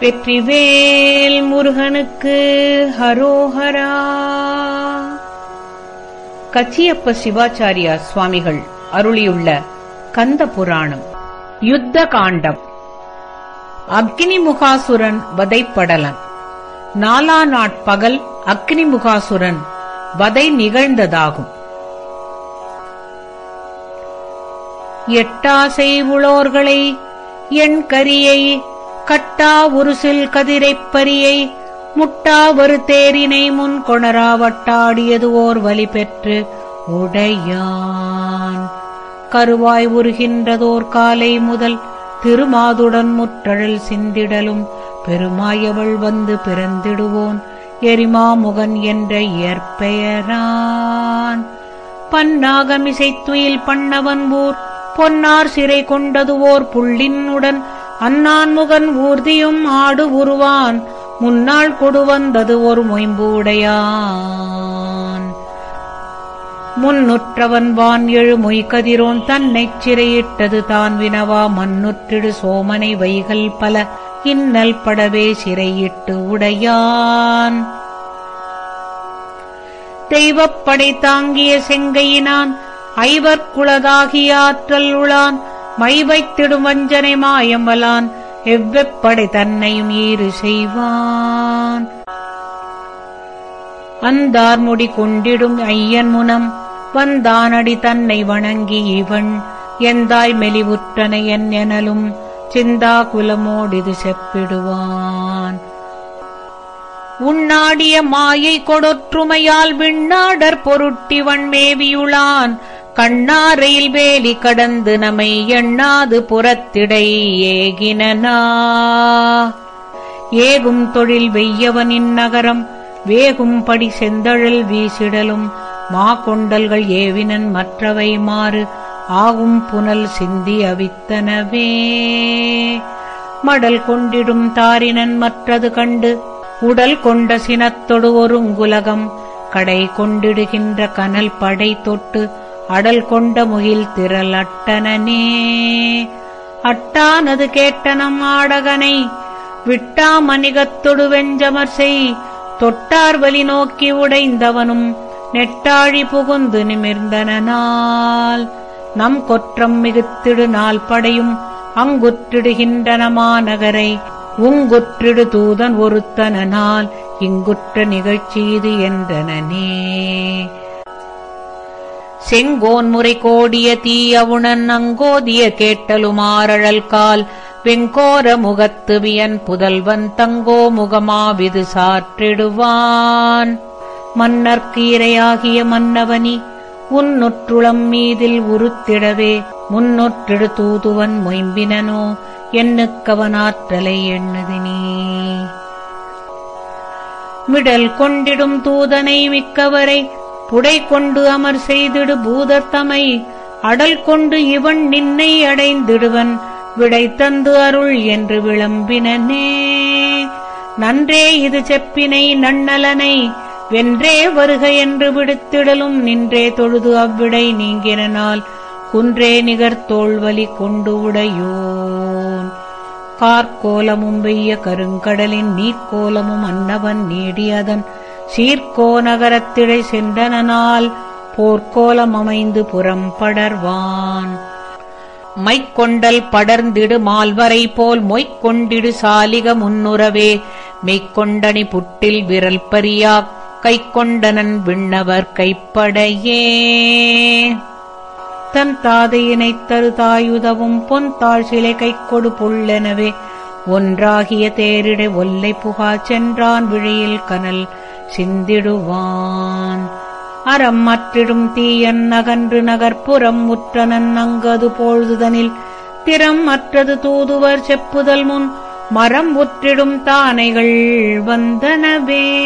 வெற்றிவேல் முருகனுக்கு ஹரோஹரா. கச்சியப்ப சிவாச்சாரியா சுவாமிகள் அருளியுள்ள கந்த புராணம் யுத்த காண்டம். அக்னிமுகாசுரன் வதைப்படலன் நாலா நாட்பகல் அக்னிமுகாசுரன் வதை நிகழ்ந்ததாகும். எட்டாசை உளோர்களை என் கரியை கட்டா உருசில் கதிரைப் பரியை முட்டா ஒரு தேரினை முன் கொணரா வட்டாடியது ஓர் வலி பெற்று உடையான். கருவாய் உருகின்றதோர் காலை முதல் திருமாதுடன் முற்றழல் சிந்திடலும் பெருமாயவள் வந்து பிறந்திடுவோன் எரிமாமுகன் என்ற இயற்பெயரான். பன்னாகமிசைத்துயில் பண்ணவன் ஊர் பொன்னார் சிறை கொண்டதுவோர் புள்ளினுடன் அன்னான்முகன் ஊர்தியும் ஆடு உருவான். முன்னாள் கொடுவந்தது ஒரு மொயம்பு உடையான் முன்னுற்றவன் வான் எழு மொய்கதிரோன் தன்னைச் சிறையிட்டது தான் வினவா. மன்னுற்றிடு சோமனை வைகள் பல இன்னல் படவே சிறையிட்டு உடையான். தெய்வப்படை தாங்கிய செங்கையினான் ஐவர்குளதாகியாற்றல் உளான் மை வைத்திடும் வஞ்சனை மாயம்பலான் எவ்வெப்படை தன்னையும் ஈறு செய்வான். அந்தார் முடி கொண்டிடும் ஐயன் முனம் வந்தானடி தன்னை வணங்கி இவன் எந்தாய் மெலிவுற்றனை என் எனலும் சிந்தா குலமோடிது செப்பிடுவான். உண்ணாடிய மாயை கொடொற்றுமையால் விண்ணாடற் பொருட்டிவன் மேவியுளான் கண்ணாரையில் வேலி கடந்து நமை எண்ணாது புறத்திடை ஏகினனா. ஏகும் தொழில் வெய்யவனின் நகரம் வேகும் படி செந்தழல் வீசிடலும் மா கொண்டல்கள் ஏவினன் மற்றவை மாறு ஆகும் புனல் சிந்தி அவித்தனவே. மடல் கொண்டிடும் தாரினன் மற்றது கண்டு உடல் கொண்ட சினத்தொடு ஒருங்குலகம் கடை கொண்டிடுகின்ற கனல் படை தொட்டு அடல் கொண்ட முகில் திரள் அட்டனனே. அட்டானது கேட்டனம் ஆடகனை விட்டா மணிகத்தொடு வெஞ்சமர் செய். தொட்டார் வலி நோக்கி உடைந்தவனும் நெட்டாழி புகுந்து நிமிர்ந்தனால் நம் கொற்றம் மிகுத்திடு நாள் படையும் அங்குற்றிடுகின்றனமா நகரை உங்குற்றிடு தூதன் ஒருத்தனால் இங்குற்ற நிகழ்ச்சி இது என்றனனே. செங்கோன் முறை கோடிய தீயவுணன் அங்கோதிய கேட்டலுமாரழல் கால். வெங்கோர முகத்து வியன் புதல்வன் தங்கோ முகமாவிது சாற்றிடுவான். மன்னர்க்கீரையாகிய மன்னவனி உன்னுற்றுளம் மீதில் உருத்திடவே முன்னொற்றிடு தூதுவன் மொயம்பினனோ எண்ணுக்கவனாற்றலை எண்ணுதினே. மிடல் கொண்டிடும் தூதனை மிக்கவரை புடை கொண்டு அமர் செய்திடு பூதத்தமை அடல் கொண்டு இவன் நின்னை அடைந்திடுவன். விடை தந்து அருள் என்று விளம்பினனே. நன்றே இது செப்பினை நன்னலனை. வென்றே வருக என்று விடுத்திடலும். நின்றே தொழுது அவ்விடை நீங்கினால் குன்றே நிகர்த்தோள்வலி கொண்டு உடையோன். கார்கோலமும் வெய்ய கருங்கடலின் நீர்க்கோலமும் அன்னவன் நீடியதன். சீர்கோ நகரத்திடை சென்றனால் போர்க்கோலம் அமைந்து புறம் படர்வான். மைக்கொண்டல் படர்ந்திடு மால்வரை போல் மொய்க்கொண்டிடு சாலிக முன்னுறவே மெய்க்கொண்டனி புட்டில் விரல் பரியாக் கைக்கொண்டனன் விண்ணவர் கைப்படையே. தன் தாதையினைத் தரு தாயுதவும் பொன் தாழ் சிலை கைக்கொடு புள்ளெனவே ஒன்றாகிய தேரிடை ஒல்லை புகா சென்றான் விழியில் கனல் சிந்திடுவான். அறம் மற்றிடும் தீயன் நகன்று நகர்ப்புறம் முற்றனன் அங்கது பொழுதுதனில். திறம் மற்றது தூதுவர் செப்புதல் முன். மரம் உற்றிடும் தானைகள் வந்தனவே.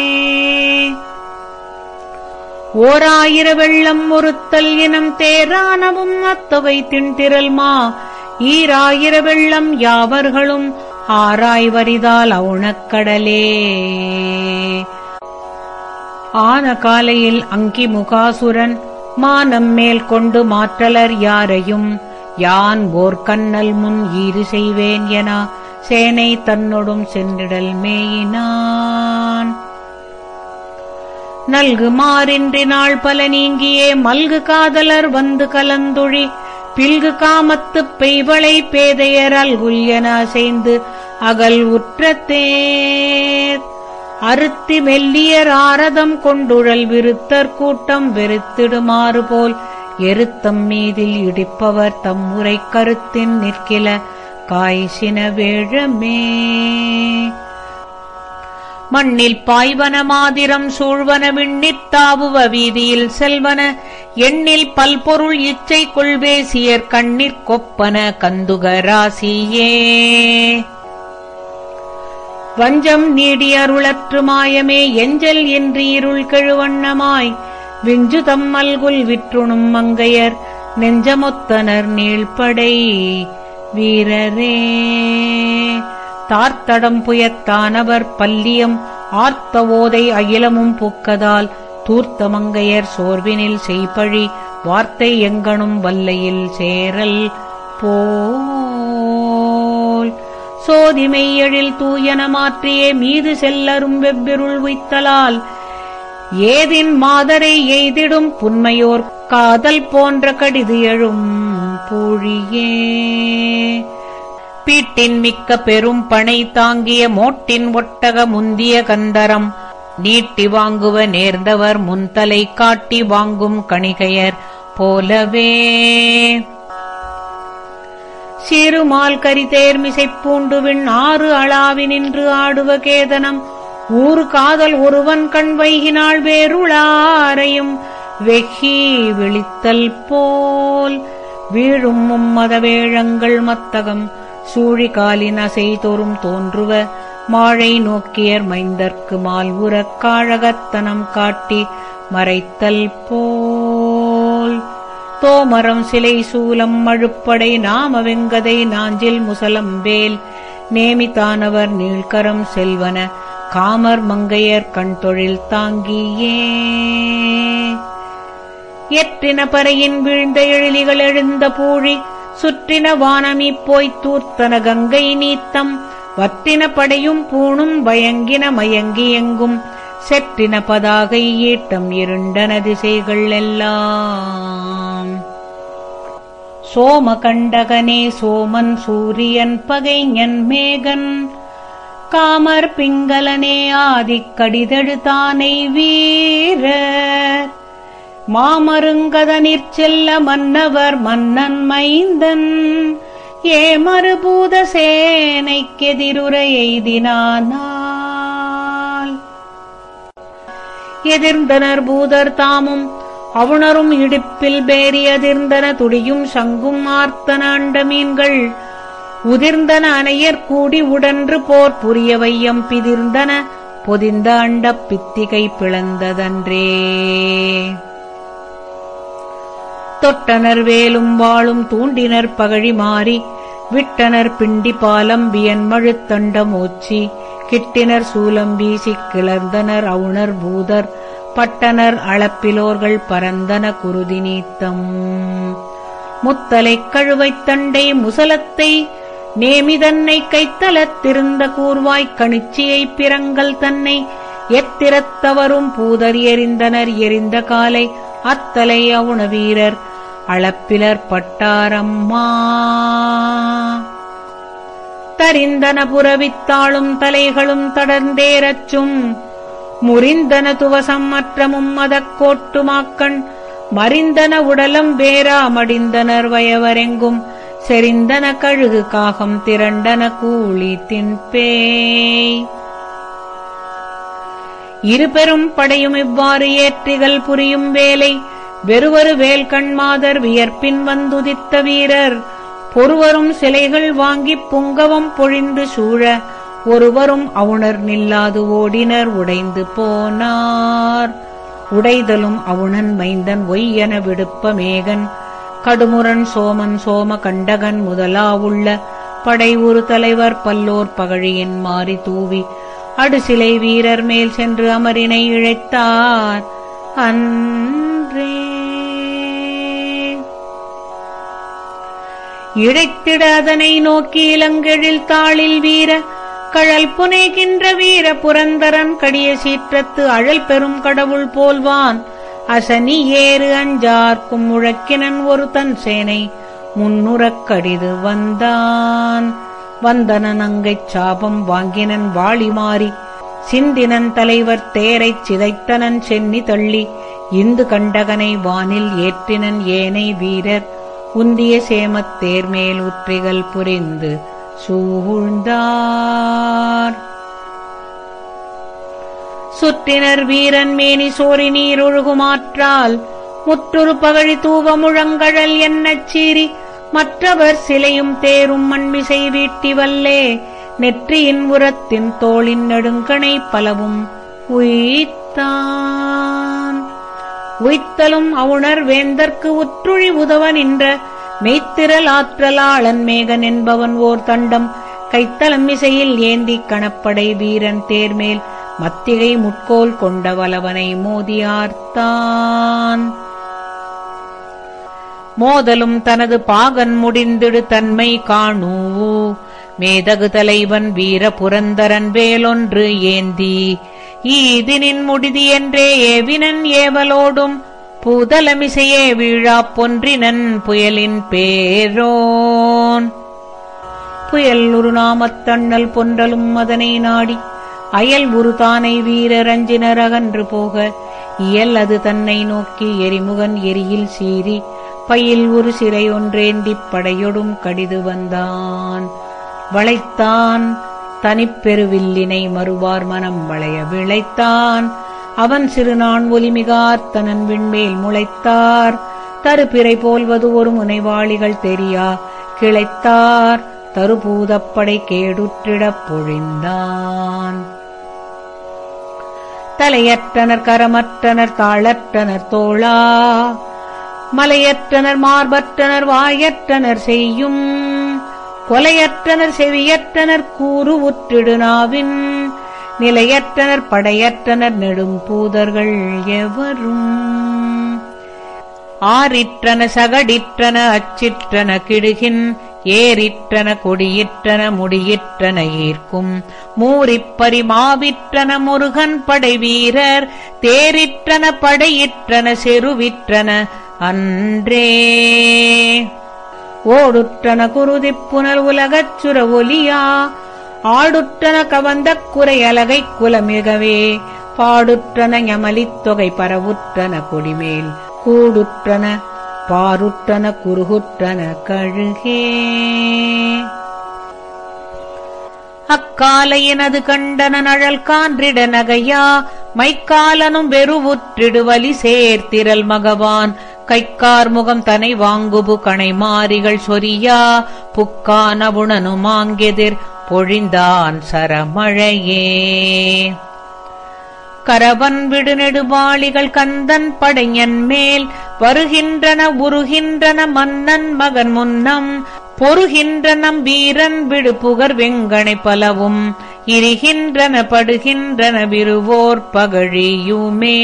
ஓராயிர வெள்ளம் ஒருத்தல் இனம் தேரானவும் அத்தவை திண்திரல்மா ஈராயிர வெள்ளம் யாவர்களும் ஆராய் வரிதால் அவுணக்கடலே. ஆன காலையில் அங்கி முகாசுரன் மானம் மேல் கொண்டு மாற்றலர் யாரையும் யான் ஓர் கண்ணல் முன் ஈறு செய்வேன் என சேனை தன்னொடும் சென்றிடல் மேயினான். நல்கு மாறின்றி நாள் பல நீங்கியே மல்கு காதலர் வந்து கலந்துழி பில்கு காமத்துப் பெய்வளை பேதையர் குல்யன என அசைந்து அகல் உற்றத்தேர் அறுத்தி மெல்லியர் ஆரதம் கொண்டுழல் விருத்தர் கூட்டம் வெறுத்திடுமாறு போல் எருத்தம் மீதில் இடிப்பவர் தம் உரை கருத்தின் நிற்கில காய்சின வேழமே. மண்ணில் பாய்வன மாதிரம் சூழ்வன விண்ணித்தாவுவ வீதியில் செல்வன எண்ணில் பல்பொருள் இச்சை கொள்வேசியர் கண்ணிற் கொப்பன கந்துக வஞ்சம் நீடிய அருளற்று மாயமே எஞ்சல் என்று இருள் கெழுவண்ணமாய். விஞ்சு தம்மல்குல் விற்றுணும் மங்கையர் நெஞ்சமொத்தனர் நீழ்படை வீரரே. தார்த்தடம் புயத்தானவர் பல்லியம் ஆர்த்த ஓதை அகிலமும் புக்கதால் தூர்த்த மங்கையர் சோர்வினில் செய்பழி வார்த்தை எங்கனும் வல்லையில் சேரல் போ. போல் எழில் தூயன மாற்றியே மீது செல்லரும் வெவ்விருள் உய்த்தலால். ஏதின் மாதரை எய்திடும் புன்மையோர் காதல் போன்ற கடிது எழும் பூழியே. பீட்டின் மிக்க பெரும் பனை தாங்கிய மோட்டின் ஒட்டக முந்திய கந்தரம். நீட்டி வாங்குவ நேர்ந்தவர் முன்தலை காட்டி வாங்கும் கணிகையர் போலவே. சிறுமால் கரிதேர்மிசைப் பூண்டுவின் ஆறு அளாவி நின்று ஆடுவ கேதனம். ஊறு காதல் ஒருவன் கண் வைகினாள் வேருளாரையும் வெகி விழித்தல் போல் வீழும் மும்மத வேழங்கள் மத்தகம். சூழி காலின் அசைதொறும் தோன்றுவ மாழை நோக்கியர் மைந்தர்க்கு மால் உறக் காழகத்தனம் காட்டி மறைத்தல் போல் தோமரம் சிலை சூலம் மழுப்படை நாம வெங்கதை நாஞ்சில் முசலம்பேல். நேமித்தானவர் நீழ்கரம் செல்வன காமர் மங்கையர் கண் தொழில் தாங்கியே. எற்றின பறையின் வீழ்ந்த எழிலிகள் எழுந்த பூழி சுற்றின வானமி போய்த் தூர்த்தன கங்கை நீத்தம். வத்தின படையும் பூணும் பயங்கின மயங்கி எங்கும் செற்றின பதாகை ஈட்டம் இருண்டன திசைகள் எல்லாம். சோமகண்டகனே சோமன் சூரியன் பகைஞன் மேகன். காமர் பிங்களனே ஆதிக் வீர மாமருங்கதனிற் செல்ல மன்னவர் மன்னன் மைந்தன். ஏ மறுபூத சேனைக்கெதிருர எய்தினானால். எதிர்ந்தனர் பூதர் தாமும் அவுணரும் இடுப்பில் பேரியதிர்ந்தன துடியும் சங்கும் ஆர்த்தன அண்ட மீன்கள் உதிர்ந்தன அணையர் கூடி உடன்று போர் புரிய வையம் பிதிர்ந்தன பொதிந்த அண்டப் பித்திகை பிளந்ததன்றே. தொட்டனர் வேலும் வாழும் தூண்டினர் பகழி மாறி விட்டனர் பிண்டி பாலம் வியன் மழுத்தண்ட மூச்சி கிட்டினர் சூலம் வீசிக் கிளர்ந்தனர் அவுணர் பூதர் பட்டனர் அளப்பிலோர்கள் பரந்தன குருதி நீத்தம். முத்தலைக் கழுவைத் தண்டை முசலத்தை நேமிதன்னை கைத்தலத்திருந்த கூர்வாய்க் கணிச்சியைப் பிறங்கள் தன்னை எத்திரத்தவரும் பூதர் எறிந்தனர் எரிந்த காலை அத்தலை அவுண வீரர் அளப்பிலர் பட்டாரம்மா. தரிந்தன புறவித்தாளும் தலைகளும் தடர்ந்தேரச்சும் முறிந்தன துவசம் மற்றமும் மதக் கோட்டுமாக்கண் மறிந்தன உடலம் வேரா மடிந்தனர் வயவரெங்கும். செறிந்தன கழுகு காகம் திரண்டன கூலி தின்பேய். இருபெரும் படையும் இவ்வாறு ஏற்றிகள் புரியும் வேலை. வெறுவரு வேல்கண்மாதர் வியர்ப்பின் வந்துதித்த வீரர். பொறுவரும் சிலைகள் வாங்கிப் புங்கவம் பொழிந்து சூழ. ஒருவரும் அவுணர் நில்லாது ஓடினர் உடைந்து போனார். உடைதலும் அவுணன் மைந்தன் ஒய்யென விடுப்ப மேகன். கடுமுரன் சோமன் சோம கண்டகன் முதலாவுள்ள படை ஒரு தலைவர் பல்லோர் பகழியின் மாறி தூவி அடுசிலை வீரர் மேல் சென்று அமரினை இழைத்தார். அன்றே. இழைத்திட அதனை நோக்கி இளங்கெழில் தாளில் வீர கழல் புனைகின்ற வீர புரந்தரன் கடிய சீற்றத்து அழல் பெறும் கடவுள் போல்வான். அசனி ஏறு அஞ்சார்க்கும் முழக்கினன் ஒரு தன் சேனை முன்னுறக் கடிது வந்தான். வந்தனன் அங்கைச் சாபம் வாங்கினன் வாளி மாறி. சிந்தினன் தலைவர் தேரைச் சிதைத்தனன் சென்னி தள்ளி. இந்து கண்டகனை வானில் ஏற்றினன் ஏனை வீரர். உந்திய சேமத் தேர்மேல் உற்றிகள் புரிந்து சூழ்ந்தார். சுற்றினர் வீரன் மேனி சோரி நீர் ஒழுகுமாற்றால் முற்றுரு பகழி தூவ முழங்கழல் என்னச் சீறி மற்றவர் சிலையும் தேரும் மண்மிசை வீட்டி வல்லே நெற்றியின் உரத்தின் தோளின் நெடுங்கணை பலவும் உயித்தான். உய்த்தலும் அவுணர் வேந்தற்கு உற்றுழி உதவ நின்ற மெய்த்திரல் ஆற்றலாளன் மேகன் என்பவன் ஓர் தண்டம். கைத்தலம் இசையில் ஏந்திக் கணப்படை வீரன் தேர்மேல் மத்திகை முட்கோல் கொண்ட வலவனை மோதியார்த்தான் மோதலும் தனது பாகன் முடிந்திடு தன்மை காணூ. மேதகு தலைவன் வீர புரந்தரன் வேலொன்று ஏந்தி. ஈதினின் முடிதி என்றே ஏவினன் ஏவலோடும். பூதலமிசையே வீழாப் பொன்றினன் புயலின் பேரோன். புயல் ஒரு நாமத்தண்ணல் பொன்றலும் அதனை நாடி அயல் உரு தானை வீரரஞ்சினர் அகன்று போக இயல் அது தன்னை நோக்கி எரிமுகன் எரியில் சீறி பயில் ஒரு சிறை ஒன்றேந்திப் படையொடும் கடிது வந்தான். வளைத்தான் தனிப்பெருவில்லினை மறுவார் மனம் வளைய விளைத்தான் அவன் சிறுநான் ஒலிமிகார்த்தனன் விண்மேல் முளைத்தார். தருப்பிறை போல்வது ஒரு முனைவாளிகள் தெரியா. கிளைத்தார் தருபூதப்படை கேடுற்றிடப் பொழிந்தான். தலையற்றனர் கரமற்றனர் தாளற்றனர் தோளா. மலையற்றனர் மார்பற்றனர் வாயற்றனர் செய்யும். கொலையற்றனர் செவியற்றனர் கூறு உற்றிடுநாவின் நிலையற்றனர் படையற்றனர் நெடும்பூதர்கள் எவரும்? ஆறிற்றன சகடிற்றன அச்சிற்றன கிடுகின் ஏறிற்றன கொடியிற்றன முடியிற்றன ஈர்க்கும். மூரிப்பரி மாவிற்றன முருகன் படை வீரர். தேரிற்றன படையிற்றன செருவிற்றன அன்றே. ஓடுற்றன குருதிப்புனல் உலகச்சுர ஒலியா ஆடுற்றன கவந்த குறையலகை குலமிகவே பாடுற்றன யமலித் தொகை பரவுற்றன கொடிமேல் கூடுற்றன பாருற்றன குறுகுற்றன கழுகே. அக்காலையினது கண்டன நழல் கான்றிட நகையா மைக்காலனும் வெறுவுற்றிடு வலி சேர்த்திரல் மகவான் கைக்கார் முகம் தனை வாங்குபு கணை மாறிகள் சொரியா புக்கான உணனும் பொழிந்தான் சரமழையே. கரவன் விடு நெடுவாளிகள் கந்தன் படையன் மேல் வருகின்றன உருகின்றன மன்னன் மகன் முன்னம் பொறுகின்றனம் வீரன் விடு புகர் வெங்கனை பலவும் இரிகின்றன படுகின்றன விருவோர் பகழியுமே.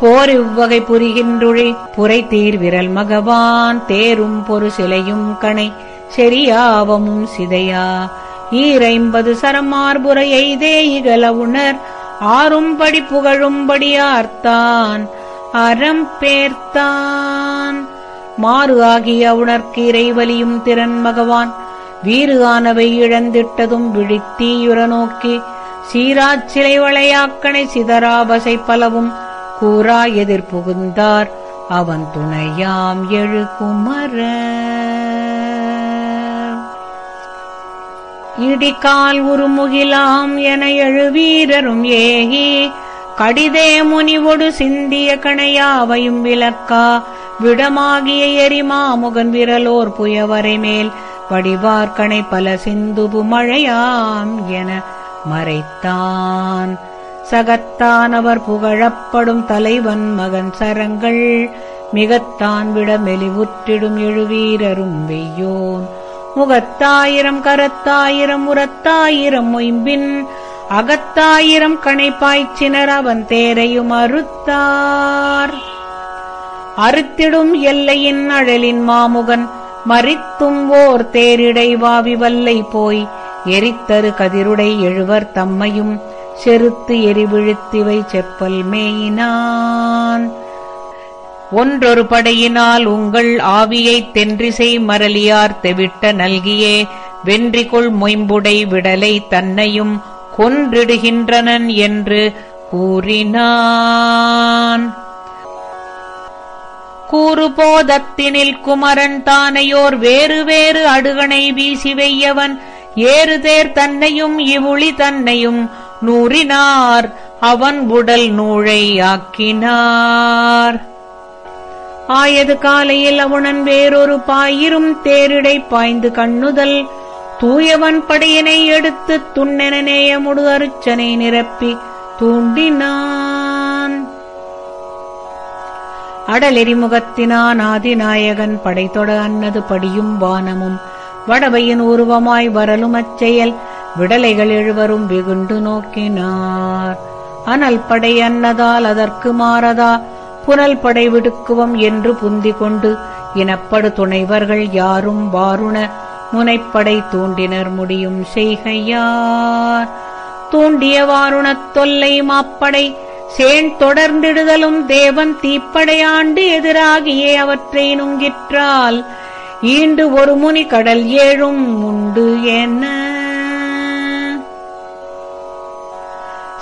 போர் இவ்வகை புரிகின்றுழி புரை தீர்விரல் மகவான் தேரும் பொறு சிலையும் கணை செரியாவமும் சிதையா. ஈரைம்பது சரமார்புரையை எய்தே உணர். ஆறும்படி புகழும்படியார்த்தான் அறம் பேர்த்தான். மாறு ஆகிய உணர்க்கு இறைவலியும் திறன் மகவான். வீறு ஆனவை இழந்திட்டதும் விழித்தீயுற நோக்கி. சீராச் சிலை வளையாக்கணை சிதறாபசை பலவும் கூறா எதிர் புகுந்தார் அவன் துணையாம் எழுகுமர இடிக்கால் உருமுகிலாம் என எழுவீரரும் ஏகி. கடிதே முனிவொடு சிந்திய கணையாவையும் விளக்கா. விடமாகிய எரிமாமுகன் விரலோர் புயவரை மேல். வடிவார்கணை பல சிந்துபு மழையாம் என மறைத்தான். சகத்தானவர் புகழப்படும் தலைவன் மகன் சரங்கள். மிகத்தான் விட மெலிவுற்றிடும் எழுவீரரும் வெய்யோன். முகத்தாயிரம் கரத்தாயிரம் உரத்தாயிரம் மொயம்பின் அகத்தாயிரம் கணைப்பாய்ச்சினர் அவன் தேரையும் அறுத்தார். அறுத்திடும் எல்லையின் அழலின் மாமுகன் மறித்தும் ஓர் தேரிடை வாவி வல்லை போய் எரித்தரு கதிருடை எழுவர் தம்மையும் செருத்து எரிவிழுத்திவை செப்பல் மேயினான். ஒன்றொரு படையினால் உங்கள் ஆவியைத் தென்றிசை மரலியார் தெவிட்ட நல்கியே. வென்றிகொள் மொயம்புடை விடலை தன்னையும் கொன்றிடுகின்றனன் என்று கூறினான். கூறுபோதத்தினில் குமரன் தானையோர் வேறு வேறு அடுகணை வீசி வெய்யவன் ஏறுதேர் தன்னையும் இவுளி தன்னையும் நூறினார். அவன் உடல் நூழை ஆக்கினார் ஆயது காலையில் அவுணன் வேறொரு பாயிரும் தேரிடை பாய்ந்து கண்ணுதல். தூயவன் படையினை எடுத்து துண்ணென நேயமுடு அருச்சனை நிரப்பி தூண்டினான். அடலெறிமுகத்தினான் ஆதிநாயகன் படைத்தொட அன்னது படியும் வானமும். வடவையின் உருவமாய் வரலும் அச்செயல். விடலைகள் எழுவரும் வெகுண்டு நோக்கினார். அனல் படை அன்னதால் அதற்கு மாறதா? புனல் படை விடுக்குவம் என்று புந்தி கொண்டு இனப்படு துணைவர்கள் யாரும் வாருண முனைப்படை தூண்டினர் முடியும் செய்கையார். தூண்டிய வாருணத் தொல்லை மாப்படை சேன் தொடர்ந்திடுதலும் தேவன் தீப்படையாண்டு எதிராகியே அவற்றை நுங்கிற்றால். ஈண்டு ஒரு முனி கடல் ஏழும் உண்டு என்ன?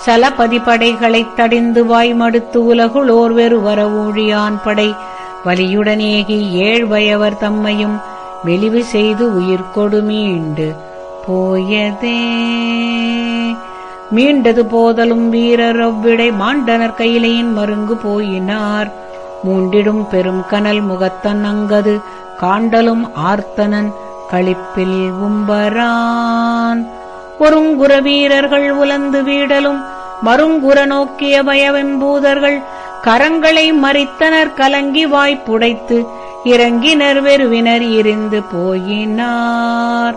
சலபதிபடைகளைத் தடிந்து வாய் மடுத்து உலகுளோர் வெறு வர ஊழியான் படை. வலியுடனேகி ஏழ்வயவர் தம்மையும் மெலிவு செய்து உயிர்கொடு மீண்டு. போயதே. மீண்டது போதலும் வீரர் அவ்விடை மாண்டனர் கையிலையின் மருங்கு போயினார். மூண்டிடும் பெரும் கனல் முகத்தன் அங்கது காண்டலும் ஆர்த்தனன் களிப்பில் உம்பரான். ஒருங்குற வீரர்கள் உலந்து வீடலும் மருங்குற நோக்கிய பயவெம்பூதர்கள் கரங்களை மறித்தனர் கலங்கி வாய்ப்புடைத்து இறங்கினர் வெறுவினர் இருந்து போயினார்.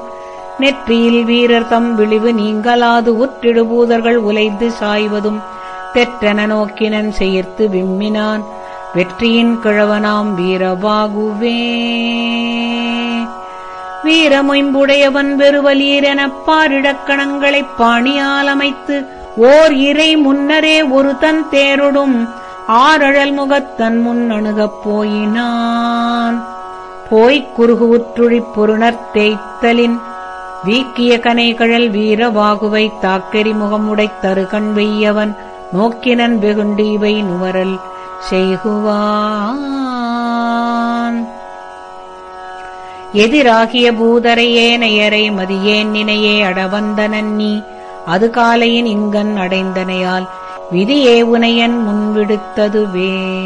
நெற்றியில் வீரர் தம் விழிவு நீங்களாது உற்றிடுபூதர்கள் உலைந்து சாய்வதும் தெற்றென நோக்கினன் செயர்த்து விம்மினான். வெற்றியின் கிழவனாம் வீரவாகுவே. வீரமொயம்புடையவன் வெறுவலீரெனப் பாரிடக்கணங்களைப் பாணியால் அமைத்து ஓர் இறை முன்னரே ஒரு தன் தேருடும். ஆரழல் முகத்தன் முன் அணுகப் போயினான். போய்க் குறுகு உற்றுழிப் பொருணர் தேய்த்தலின். வீக்கிய கனைகழல் வீரவாகுவை தாக்கெரி முகமுடைத் தருகண் வெய்யவன். நோக்கினன் வெகுண்டு இவை நுவரல் செய்குவான். எதிராகிய பூதரையே நயரை மதியேன் நினையே அடவந்தனன் நீ. அது காலையின் இங்கன் அடைந்தனையால் விதியே உனையன் முன்விடுத்ததுவே.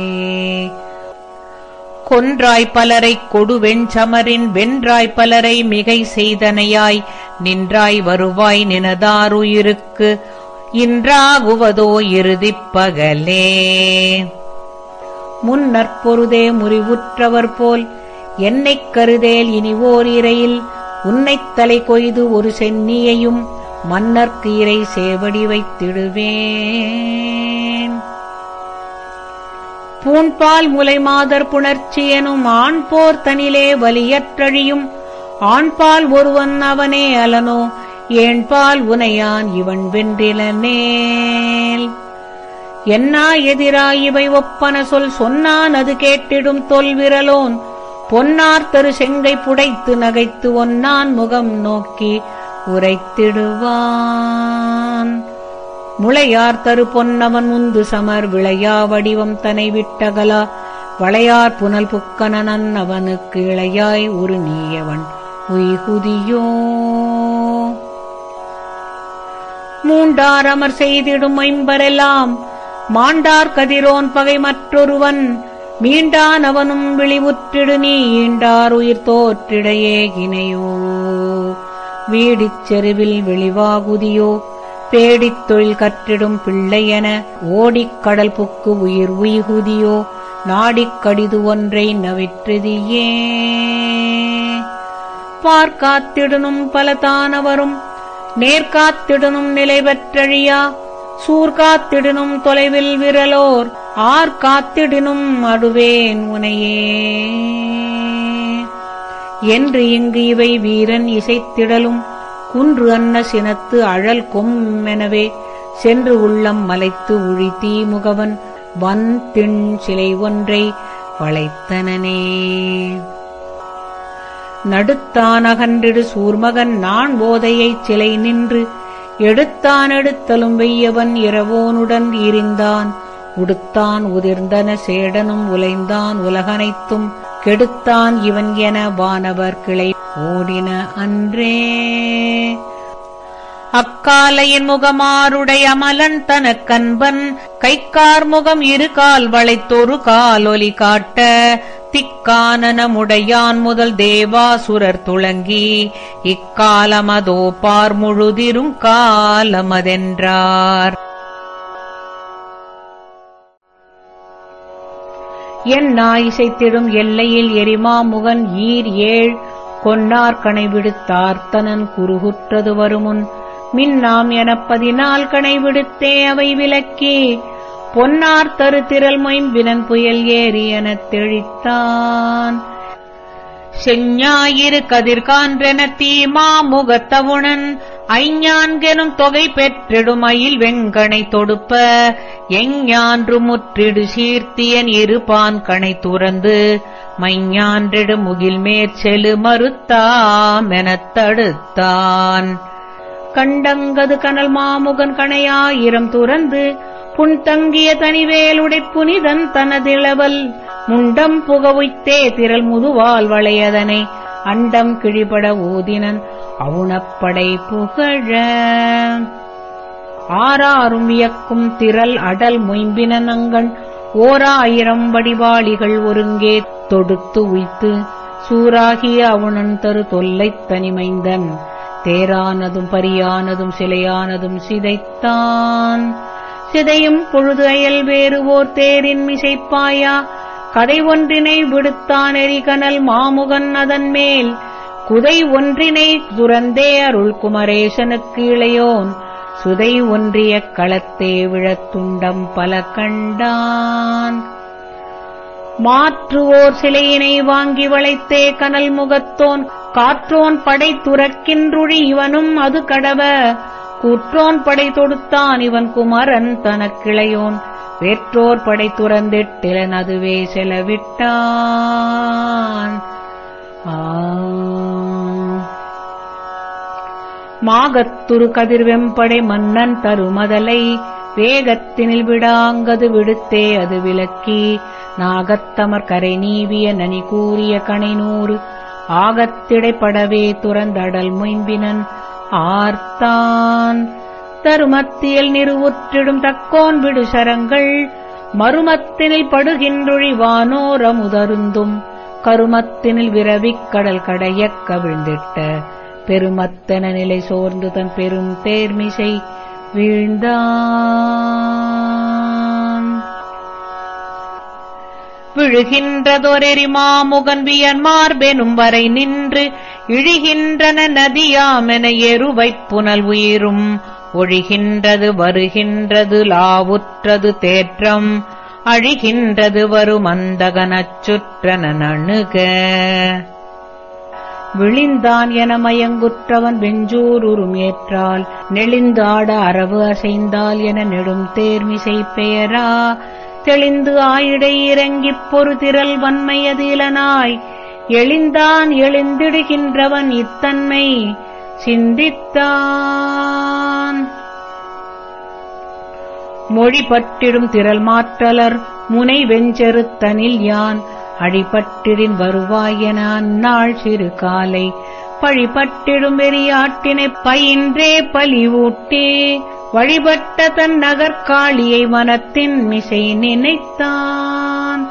கொன்றாய் பலரைக் கொடுவெண் சமரின் வென்றாய் பலரை மிகை செய்தனையாய் நின்றாய் வருவாய் நினதாருயிருக்கு இன்றாகுவதோ இறுதிப் பகலே. முன்னற்பொருதே முறிவுற்றவர் போல் என்னைக் கருதேல் இனி ஓர் இறையில் உன்னைத் தலை கொய்து ஒரு சென்னியையும் மன்னர்க்கு சேவடி வைத்திடுவேன். பூண்பால் முலைமாதர் புணர்ச்சி எனும் ஆண் போர் தனிலே வலியற்றழியும். ஆண்பால் ஒருவன் அவனே அலனோ ஏண்பால் உனையான் இவன் வென்றிலனேல் என்னா எதிராய் இவை ஒப்பன சொல் சொன்னான் அது கேட்டிடும் தொல்விரலோன் பொன்னார் தரு செங்கை புடைத்து நகைத்து ஒன்னான் முகம் நோக்கி உரைத்திடுவான் முளையார் தரு பொன்னவன் முந்து சமர் விளையா வடிவம் தனை விட்டகலா. வளையார் புனல் புக்கனன் அவனுக்கு இளையாய் ஒரு நீயவன் உய்குதியோ. மூண்டார் அமர் செய்திடும் ஐம்பரெல்லாம். மாண்டார் கதிரோன் பகை மற்றொருவன். மீண்டான் அவனும் விழிவுற்றிடு நீ. ஈண்டார் உயிர் தோற்றிடையே கினையோ வீடிச் செருவில் வெளிவாகுதியோ பேடித் தொழில் கற்றிடும் பிள்ளையென ஓடிக் கடல் புக்கு உயிர் உய்குதியோ? நாடிக் கடிது ஒன்றை நவிற்றதியே பார்க்காத்திடனும் பலதானவரும். நேர்காத்திடனும் நிலை பெற்றழியா சூர்காத்திடனும் தொலைவில் விரலோர். ஆர்காத்திடனும் அடுவேன் உனையே. என்று இங்கு இவை வீரன் இசைத்திடலும். குன்று அன்ன சினத்து அழல் கொம்மெனவே சென்று உள்ளம் மலைத்து உழி தீமுகவன் வன் திண் சிலை ஒன்றை வளைத்தனனே. நடுத்தானகன்றிடு சூர்மகன் நான் போதையைச் சிலை நின்று எடுத்தான் எடுத்தலும் வெய்யவன் இரவோனுடன் இருந்தான். உடுத்தான் உதிர்ந்தன சேடனும் உலைந்தான் உலகனைத்தும் கெடுத்தான் இவன் என வானவர் கிளை ஓடின அன்றே. அக்காலையின் முகமாருடைய அமலன் தனக்கன்பன் கைக்கார் முகம் இரு கால் வளைத்தொரு காலொலி காட்ட திக்கானனமுடையான் முதல் தேவாசுரர் துளங்கி இக்காலமதோ பார் முழுதிரும் காலமதென்றார். என் இசைத்திடும் எல்லையில் எரிமாமுகன் ஈர் ஏழ் கொன்னார் கணை விடுத்தார்த்தனன் குறுகுற்றது வருமுன். மின்னாம் எனப் பதினால் கணை விடுத்தே அவை விலக்கி பொன்னார் தரு திரள் மொயம்பினன் புயல் ஏறி எனத் தெழித்தான். செஞ்ஞாயிரு கதிர்கான்றென தீமா முகத்தவுணன் ஐஞான்கெனும் தொகை பெற்றிடும் அயில் வெங்கனை தொடுப்ப. எஞ்ஞான்று முற்றிடு சீர்த்தியன் இருபான் கணை துறந்து. மைஞான்றிடு முகில் மேற்செலு மறுத்தாமெனத் தடுத்தான். கண்டங்கது கனல் மாமுகன் கணையாயிரம் துறந்து. புன்தங்கிய தனிவேலுடை புனிதன் தனதிளவல். முண்டம் புகவுய்த்தே திரள் முதுவால் வளையதனை. அண்டம் கிழிபட ஊதினன் அவுணப்படை புகழ. ஆறாரும் இயக்கும் திரள் அடல் மொயம்பினங்கண் ஓர் ஆயிரம் வடிவாளிகள் ஒருங்கே தொடுத்து உய்த்து சூராகிய அவுணன் தரு தொல்லைத் தனிமைந்தன். தேரானதும் பரியானதும் சிலையானதும் சிதைத்தான். சிதையும் பொழுது அயல் வேறு ஓர் தேரின் மிசைப்பாயா. கதை ஒன்றினை விடுத்தான் எரிகனல் மாமுகன் அதன் மேல் குதை ஒன்றினை துறந்தே அருள் குமரேசனுக்கு இளையோன். சுதை ஒன்றிய களத்தே விழத்துண்டம் பல கண்டான். மாற்றுவோர் சிலையினை வாங்கி வளைத்தே கனல் முகத்தோன். காற்றோன் படை துறக்கின்றுழி இவனும் அது கடவ. கூற்றோன் படை தொடுத்தான் இவன் குமரன் தனக்கிளையோன். வேற்றோர் படை துறந்திட்டிலன் அதுவே செலவிட்டான். ஆ மாகத்துரு கதிர்வெம்படை மன்னன் தருமதலை வேகத்தினில் விடாங்கது விடுத்தே அது விலக்கி நாகத்தமர் கரை நீவிய நனி கூறிய கணைநூறு ஆகத்திடைப்படவே துறந்தடல் மொயம்பினன் ஆர்த்தான். தருமத்தியல் நிறுவுற்றிடும் தக்கோன் விடு சரங்கள் மருமத்தினில் படுகின்றொழிவானோரமுதருந்தும் கருமத்தினில் விரவிக் கடல் கடையக் கவிழ்ந்திட்ட பெருமத்தன நிலை சோர்ந்து தன் பெரும் தேர்மிசை வீழ்ந்தான். விழுகின்றதொரெரி மாமுகன் வியன் மார்பெனும் வரை நின்று இழிகின்றன நதியாமென எருவைப் புனல் உயிரும் ஒழிகின்றது வருகின்றது லாவுற்றது தேற்றம். அழிகின்றது வரும் அந்தகனச் சுற்றன நணுக. விழிந்தான் என மயங்குற்றவன் வெஞ்சூர் உருமேற்றால் நெளிந்தாட அரவு அசைந்தால் என நெடும் தேர்மிசை பெயரா. தெளிந்து ஆயிடை இறங்கிப் பொறு திரள் வன்மையதிலனாய் எளிந்தான் எழுந்திடுகின்றவன் இத்தன்மை. சிந்தித்தான். மொழிபட்டிடும் திரள் மாற்றலர் முனை வெஞ்செருத்தனில் யான். அடிபட்டிடின் வருவாயென அந்நாள் சிறு காலை. பழிபட்டிடும் வெறியாட்டினைப் பயின்றே பலிவூட்டே வழிபட்ட தன் நகர்காளியை மனத்தின் மிசை நினைத்தான்.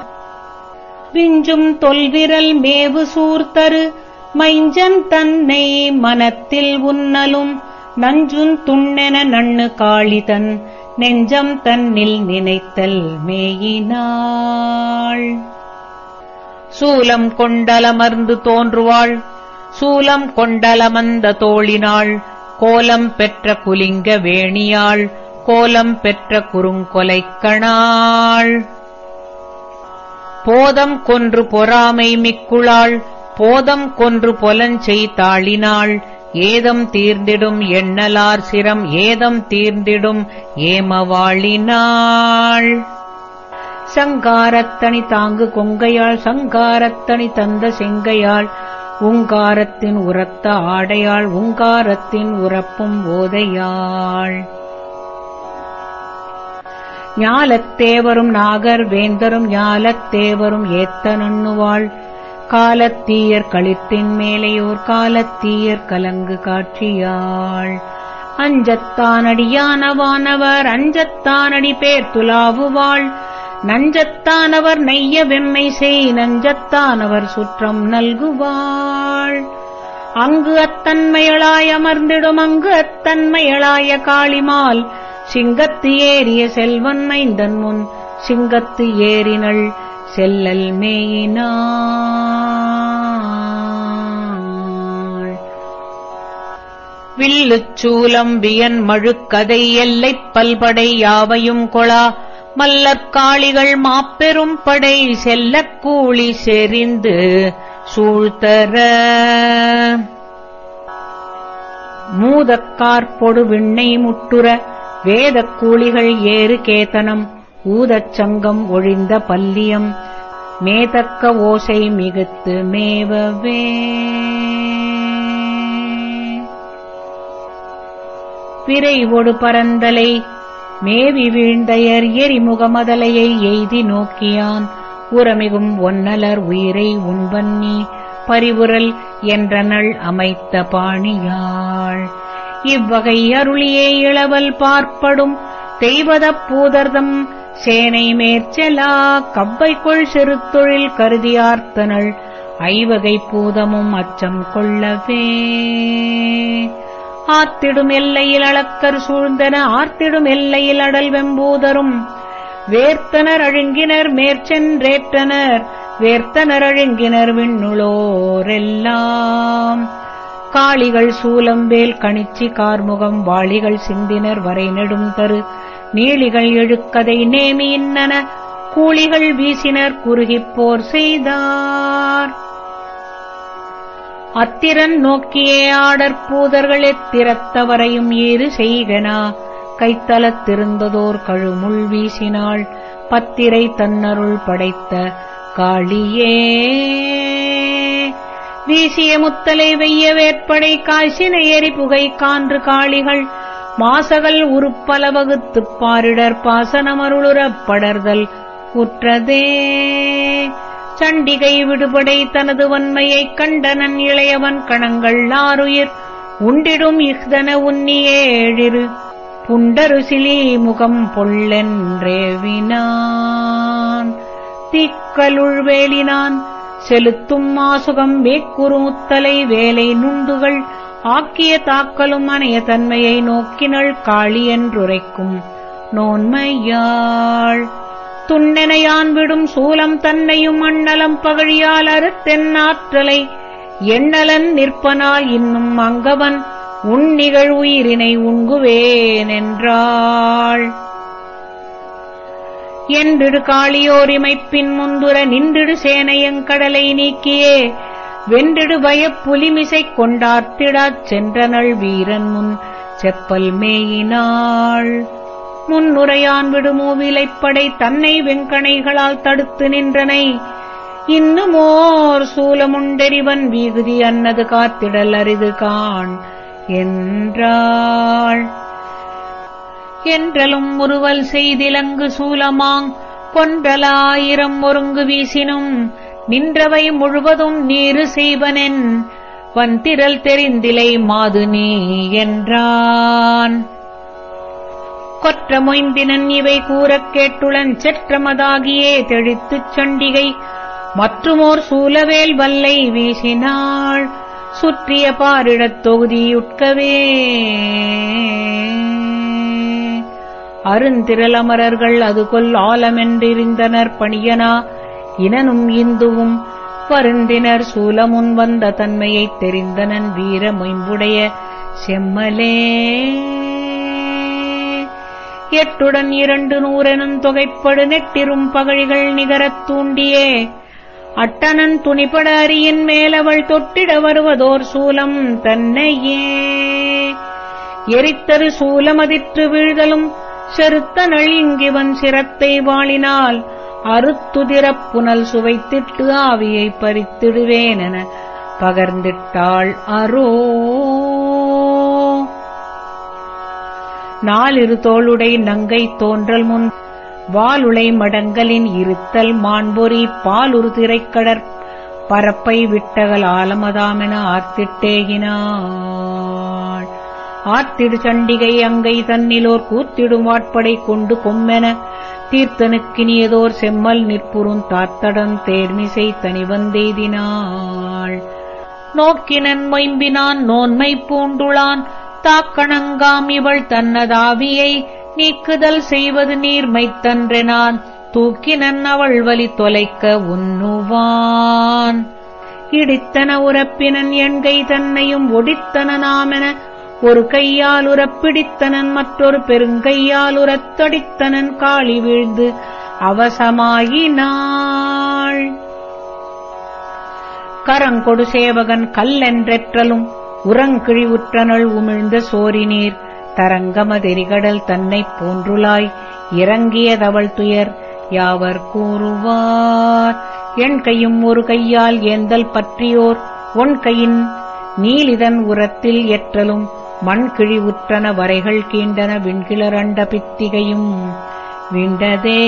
விஞ்சும் தொல்விரல் மேவு சூர்த்தரு மைஞ்சன் தன்னை மனத்தில் உன்னலும் நஞ்சுன் துண்ணென நண்ணு காளிதன் நெஞ்சம் தன்னில் நினைத்தல் மேயினாள். சூலம் கொண்டலமர்ந்து தோன்றுவாள். சூலம் கொண்டலமந்த தோழினாள். கோலம் பெற்ற குலிங்க வேணியாள். கோலம் பெற்ற குறுங்கொலைக்கணாள் போதம் கொன்று பொறாமை மிக்குளாள். போதம் கொன்று பொலஞ்செய் தாளினாள். ஏதம் தீர்ந்திடும் எண்ணலார் சிரம். ஏதம் தீர்ந்திடும் ஏமவாளினாள். சங்காரத்தனி தாங்கு கொங்கையாள் சங்காரத்தனி தந்த செங்கையாள். உங்காரத்தின் உரத்த ஆடையாள் உங்காரத்தின் உறப்பும் ஓதையாள் ஞாலத்தேவரும் நாகர் வேந்தரும் ஞாலத்தேவரும் ஏத்த நண்ணுவாள் காலத்தீயர் களித்தின் மேலையோர் காலத்தீயர் கலங்கு காட்சியாள். அஞ்சத்தானடியானவானவர் அஞ்சத்தானடி பேர் துலாவுவாள். நஞ்சத்தானவர் நெய்ய வெம்மை செய் நஞ்சத்தானவர் சுற்றம் நல்குவாள். அங்கு அத்தன்மையளாய் அமர்ந்திடும் அங்கு அத்தன்மையளாய காளிமால். சிங்கத்து ஏறிய செல்வன் மைந்தன் முன் சிங்கத்து ஏறினள் செல்லல் மேயினாள். வில்லுச் சூலம் வியன் மழுக்கதை எல்லைப் பல்படை யாவையும் கொளா மல்லற்காளிகள் மாப்பெரும் படை செல்லக் கூலி செறிந்து சூழ்த்தர மூதக்கார்பொடு விண்ணை முட்டுற வேதக் கூலிகள் ஏறு கேத்தனம் ஊதச் சங்கம் ஒழிந்த பல்லியம் மேதக்க ஓசை மிகுத்து மேவவே. விரைவொடு பரந்தலை மேவி வீழ்ந்தையர் எரிமுகமதலையை எய்தி நோக்கியான். உரமிகும் ஒன்னலர் உயிரை உண்பன்னி பரிவுரல் என்றனள் அமைத்த பாணியாள். இவ்வகை அருளியே இளவல் பார்ப்படும் தெய்வதப் பூதர்தம் சேனை மேற்செலா கவ்வைக்குள் சிறு தொழில் கருதியார்த்தனள். ஐவகை பூதமும் அச்சம் கொள்ளவே ஆத்திடும் எல்லையில் அளக்கர் சூழ்ந்தன ஆர்த்திடும் எல்லையில் அடல் வெம்பூதரும். வேர்த்தனர் அழுங்கினர் மேற்சென்றேற்றனர் வேர்த்தனர் அழுங்கினர் விண்ணுளோரெல்லாம். காளிகள் சூலம்பேல் கணிச்சி கார்முகம் வாளிகள் சிந்தினர் வரை நெடும் தரு. நீளிகள் எழுக்கதை நேமி இன்னன கூலிகள் வீசினர் குறுகிப் போர் செய்தார். அத்திரன் நோக்கியே ஆடற்பூதர்கள் எத்திரத்தவரையும் ஏறு செய்கனா. கைத்தலத்திருந்ததோர் கழுமுள் வீசினாள். பத்திரை தன்னருள் படைத்த காளியே. வீசிய முத்தலை வெய்ய வேற்படை காய்ச்சின எரி புகை கான்று காளிகள். மாசகல் உருப்பல வகுத்துப் பாரிடர் பாசனமருளுறப் படர்தல் உற்றதே. சண்டிகை விடுபடை தனது வன்மையைக் கண்டனன் இளையவன் கணங்கள் ஆறுயிர். உண்டிடும் இஃதன உன்னியேழிரு புண்டரு சிலி முகம் பொல்லென்றேவினான் தீக்கலுள் வேலினான். செலுத்தும் மாசுகம் வேக்குறுமுத்தலை வேலை நுண்டுகள் ஆக்கிய தாக்கலும் அணைய தன்மையை நோக்கினள் காளி என்றுரைக்கும் நோன்மையாள். துண்ணெனையான் விடும் சூலம் தன்னையும் அண்ணலம் பகழியால் அறுத்தென்னாற்றலை எண்ணலன் நிற்பனால் இன்னும் அங்கவன் உன் உயிரினை உண்குவேனென்றாள். என்றிடு காளியோரிமைப்பின் முந்துர நின்றிடு சேனையங்கடலை நீக்கியே. வென்றிடு பயப்புலிமிசை கொண்டாத்திடாச் கொண்டார்த்திடாச் சென்றனள் வீரன் முன் செப்பல் மேயினாள். முன்னுரையான் விடுமூவிலைப்படை தன்னை வெங்கணைகளால் தடுத்து நின்றனை. இன்னுமோர் சூலமுண்டெறிவன் வீகுதி அன்னது காத்திடல் அரிது காண் என்றாள். என்றலும் முறுவல் செய்திலங்கு சூலமாங் கொன்றலாயிரம் ஒருங்கு வீசினும் நின்றவை முழுவதும் நீரு செய்வனென். வந்திரல் தெரிந்திலை மாது நீ என்றான். கொற்ற மொய்ந்தினன் இவை கூறக் கேட்டுளன் செற்றமதாகியே தெழித்துச் சண்டிகை. மற்றுமோர் சூலவேல் வல்லை வீசினாள் சுற்றிய பாரிடத் தொகுதியுட்கவே அருந்திரளமரர்கள் அது கொல் ஆலமென்றிருந்தனர் பணியனா இனனும் இந்துவும் வருந்தினர் சூலமுன் வந்த தன்மையைத் தெரிந்தனன் வீர மொயம்புடைய செம்மலே. எட்டுடன் இரண்டு நூறெனும் தொகைப்படு நெட்டிரும் பகழிகள் நிகரத் தூண்டியே. அட்டனன் துணிபட அரியின் மேலவள் தொட்டிட வருவதோர் சூலம் தன்னையே. எரித்தரு சூலமதிற்று வீழ்தலும் செருத்தனள் இங்கிவன் சிரத்தை வாழினால் அறுத்துதிரப் புனல் சுவைத்திட்டு ஆவியை பறித்திடுவேனென பகர்ந்திட்டாள் அரோ நாலிரு தோளுடை நங்கை தோன்றல் முன் வாலுளை மடங்கலின் இருத்தல் மாண்பொறி பாலுரு திரைக்கடற் பரப்பை விட்டகல் ஆலமதாமென ஆர்த்திட்டேகினாள். ஆர்த்திடு சண்டிகை அங்கை தன்னிலோர் கூத்திடும் வாட்படை கொண்டு கொம்மென தீர்த்தனுக்கினியதோர் செம்மல் நிற்புறும் தாத்தடம் தேர்மிசை தனிவந்தெய்தினாள் நோக்கினன் மொயம்பினான் நோன்மை பூண்டுளான் தாக்கணங்காம் இவள் தன்னதாவியை நீக்குதல் செய்வது நீர்மைத்தன்றெனான். தூக்கினன் அவள் வலி தொலைக்க உண்ணுவான். இடித்தன உரப்பினன் எண்கை தன்னையும் ஒடித்தன நாமென ஒரு கையால் உரப்பிடித்தனன் மற்றொரு பெருங்கையால் உரத்தொடித்தனன் காளி வீழ்ந்து அவசமாயினாள். கரங்கொடு சேவகன் கல்லென்றெற்றலும் உரங்கிழிவுற்றனள் உமிழ்ந்த சோரிநீர் தரங்கமதெரிகடல் தன்னைப் போன்றுலாய் இறங்கியதவள் துயர் யாவர் கூறுவார்? என் கையும் ஒரு கையால் ஏந்தல் பற்றியோர் ஒன் கையின் நீலிதன் உரத்தில் எற்றலும் மண் கிழிவுற்றன வரைகள் கீண்டன விண்கிளரண்ட பித்திகையும் விண்டதே.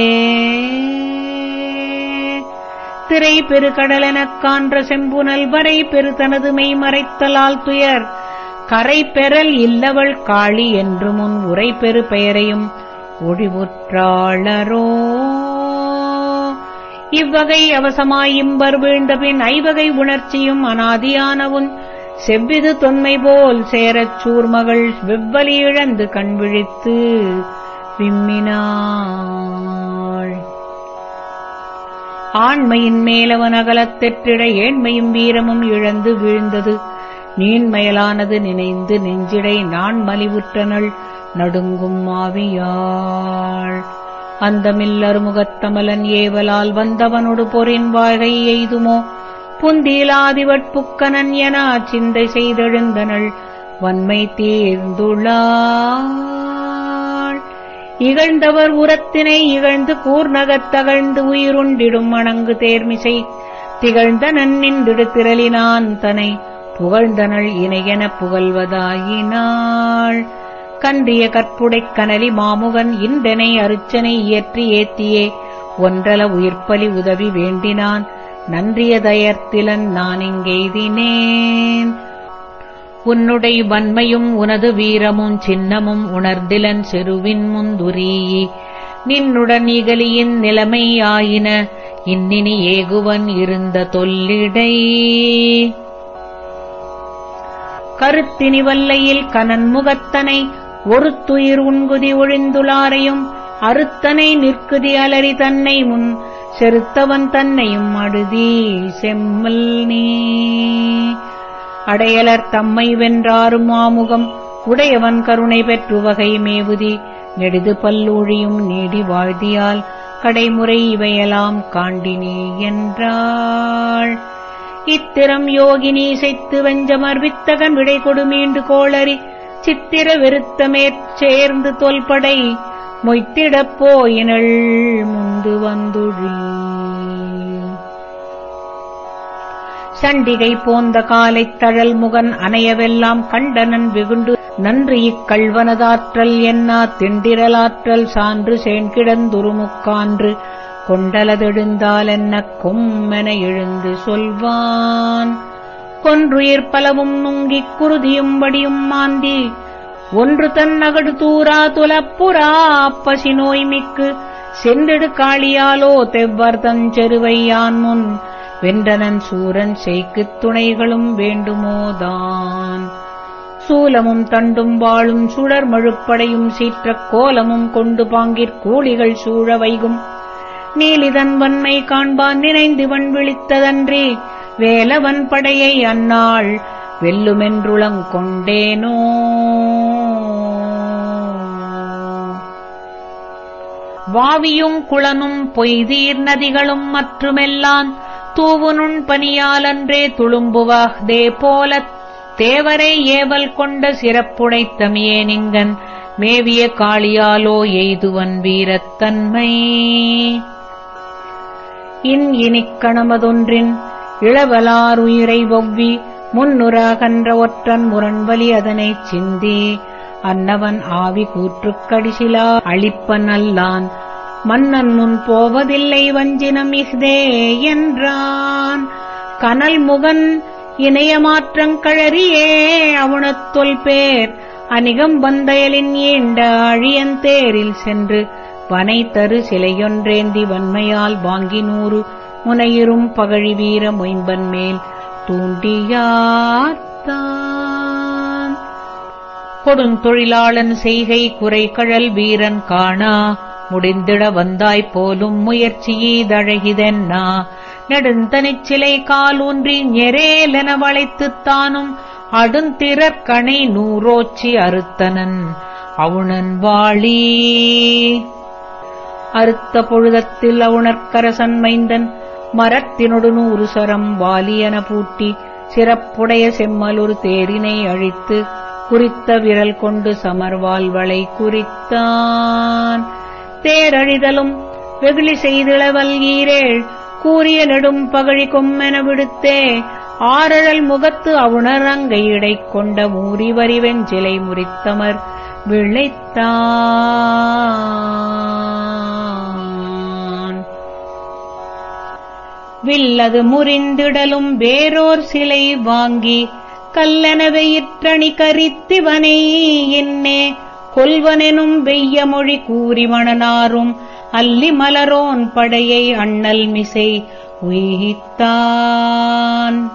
திரை பெருகடலெனக் கான்ற செம்புனல் வரை பெரு தனது மெய் மறைத்தலால் துயர். கரை பெறல் இல்லவள் காளி என்று முன் உரை பெரு பெயரையும் ஒழிவுற்றாளரோ. இவ்வகை அவசமாயிம்பர் வீழ்ந்தபின் ஐவகை உணர்ச்சியும் அனாதியானவுன். செவ்விது தொன்மை போல் சேரச் சூர்மகள் வெவ்வலி இழந்து கண்விழித்து விம்மினாள். ஆண்மையின் மேலவன் அகலத்தெற்றிட ஏண்மையும் வீரமும் இழந்து வீழ்ந்தது. நீண்மயலானது நினைந்து நெஞ்சிடை நான் மலிவுற்றனள் நடுங்கும் மாவியாள். அந்தமில்லருமுகத்தமலன் ஏவலால் வந்தவனொடு பொறின் வாழ்கை எய்துமோ? புந்தியிலாதிவட்புக்கனன் என சிந்தை செய்தெழுந்தனள் வன்மை தீர்ந்துளாள் இகழ்ந்தவர் உரத்தினை இகழ்ந்து கூர்நகத் தகழ்ந்து உயிருண்டிடும் மணங்கு தேர்மிசை. திகழ்ந்த நன்னின்றிடு திரளினான் தனை. புகழ்ந்தனள் இணையெனப் புகழ்வதாயினாள். கன்றிய கற்புடைக் கனலி மாமுகன் இந்தனை அருச்சனை இயற்றி ஏத்தியே. ஒன்றல உயிர்ப்பலி உதவி வேண்டினான். நன்றிய தயர்த்திலன் நான் இங்கெய்தினேன். உன்னுடை வன்மையும் உனது வீரமும் சின்னமும் உணர்திலன் செருவின் முந்துரி. நின்னுடன் இகலியின் நிலைமை ஆயின இன்னினி ஏகுவன் இருந்த தொல்லிடை. கருத்தினி வல்லையில் கனன் முகத்தனை ஒரு துயிர் உண்குதி ஒழிந்துளாரையும் அறுத்தனை நிற்குதி அலறி தன்னை முன் செருத்தவன் தன்னையும் அடுதி செம்மல் நீ. அடையலர் தம்மை வென்றாரும் ஆமுகம். உடையவன் கருணை பெற்று வகை மேவுதி. நெடுது பல்லூழியும் நீடி வாழ்தியால் கடைமுறை இவையெல்லாம் காண்டினே என்றாள். இத்திரம் யோகினி செய்து வெஞ்சமர் வித்தகன் விடை கொடு மீண்டு கோளறி. சித்திர விருத்தமேற் சேர்ந்து தொல்படை. மொய்த்திடப் போயினள் முந்து வந்துழி. சண்டிகை போந்த காலைத் தழல் முகன் அணையவெல்லாம் கண்டனன் வெகுண்டு நன்றி இக்கள்வனதாற்றல் என்னா? திண்டிரலாற்றல் சான்று சேன்கிடந்துருமுக்கான்று கொண்டலதெழுந்தால் என்ன கொம்மென எழுந்து சொல்வான். கொன்றுயிர் பலவும் நுங்கிக் குருதியும் வடியும் மாந்தி ஒன்று தன் அகடு தூரா துலப்புறா அப்பசி நோய்மிக்கு சென்றெடு காளியாலோ தெவ்வர்தன் தஞ்செருவையான் முன் வென்றனன் சூரன் செய்க்குத் துணைகளும் வேண்டுமோதான் சூலமும் தண்டும் வாழும் சுடர் மழுப்படையும் சீற்றக் கோலமும் கொண்டு பாங்கிற் கூலிகள் சூழ வைகும். நீலிதன் வன்மை காண்பான் நினைந்துவன் விழித்ததன்றி வேலவன் படையை அந்நாள் வெல்லுமென்றுளங் கொண்டேனோ. வாவியும் குளனும் பொய்தீர் நதிகளும் மற்றுமெல்லான் தூவுனுண் பணியாலன்றே துளும்புவாஹ்தே போலத் தேவரை ஏவல் கொண்ட சிறப்புடைத்தமியே நிங்கன் மேவிய காளியாலோ எய்துவன் வீரத்தன்மை இன் இனிக் கணமதொன்றின் இளவலார் உயிரை ஒவ்வி முன்னுராகன்ற ஒற்றன் முரண்வலி அதனைச் சிந்தி அன்னவன் ஆவி கூற்றுக்கடிசிலா அழிப்பன் அல்லான் மன்னன் முன் போவதில்லை வஞ்சினம் இஃதே என்றான். கனல் முகன் இணையமாற்றங்கழறியே அவுணத்தொல் பேர் அணிகம் வந்தயலின் ஏண்ட அழியந்தேரில் சென்று வனை தரு சிலையொன்றேந்தி வன்மையால் வாங்கி நூறு. முனையிரும் பகழி வீர மொயம்பன் மேல் தூண்டியாத்தான் கொடுந்தொழிலாளன் செய்கை குறைகழல் வீரன் காணா. முடிந்திட வந்தாய்ப் போலும் முயற்சியீதழகிதென்னா நெடுந்தனிச் சிலை காலூன்றி நெரேலென வளைத்துத் தானும் அடுந்திறற்கணை நூறோச்சி அறுத்தனன். அவுணன் வாழி அறுத்த பொழுதத்தில் அவுணர்க்கரசன் மைந்தன் மரத்தினொடு நூறு சரம் வாலியன பூட்டி சிறப்புடைய செம்மலொரு தேரினை அழித்து குறித்த விரல் கொண்டு சமர்வாழ்வளை குறித்தான். தேரழிதலும் வெகுளி செய்திளவல் ஈரேள். கூறிய நெடும் பகழி கொம்மென விடுத்தே ஆரழல் முகத்து அவுணர் இடை கொண்ட மூரி வரிவெஞ்சிலை முறித்தமர் விளைத்தான். வில்லது முறிந்திடலும் வேறோர் சிலை வாங்கி கல்லெனவே இற்றணி கரித்திவனை என்னே கொல்வனெனும் வெய்ய மொழி கூறி மணனாரும் அல்லி மலரோன் படையை அண்ணல் மிசை உயித்தான்.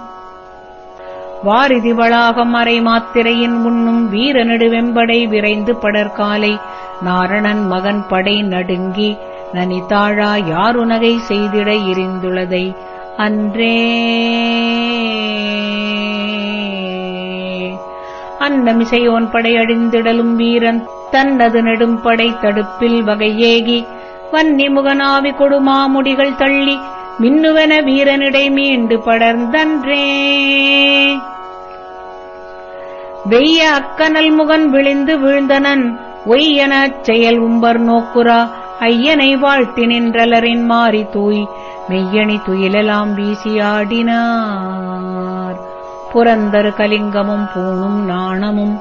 வாரிதி வளாகம் அறை மாத்திரையின் உண்ணும் வீர நெடுவெம்படை விரைந்து படற்காலை நாரணன் மகன் படை நடுங்கி நனிதாழா யாருனகை செய்திட எரிந்துள்ளதை அன்றே. அன்னமிசையோன் படையழிந்திடலும் வீரன் தன்னது நெடும்படை தடுப்பில் வகையேகி வன்னி முகனாவி கொடுமாமுடிகள் தள்ளி மின்னுவன வீரனிடை மீண்டு படர்ந்தன்றே. வெய்ய அக்கனல் முகன் விழிந்து வீழ்ந்தனன் ஒய்யனச் செயல் உம்பர் நோக்குரா ஐயனை வாழ்த்தி நின்றலரின் மாறி தூய் மெய்யணி துயிலலாம் வீசியாடினா புரந்தரு கலிங்கமும் பூணும் நாணமும்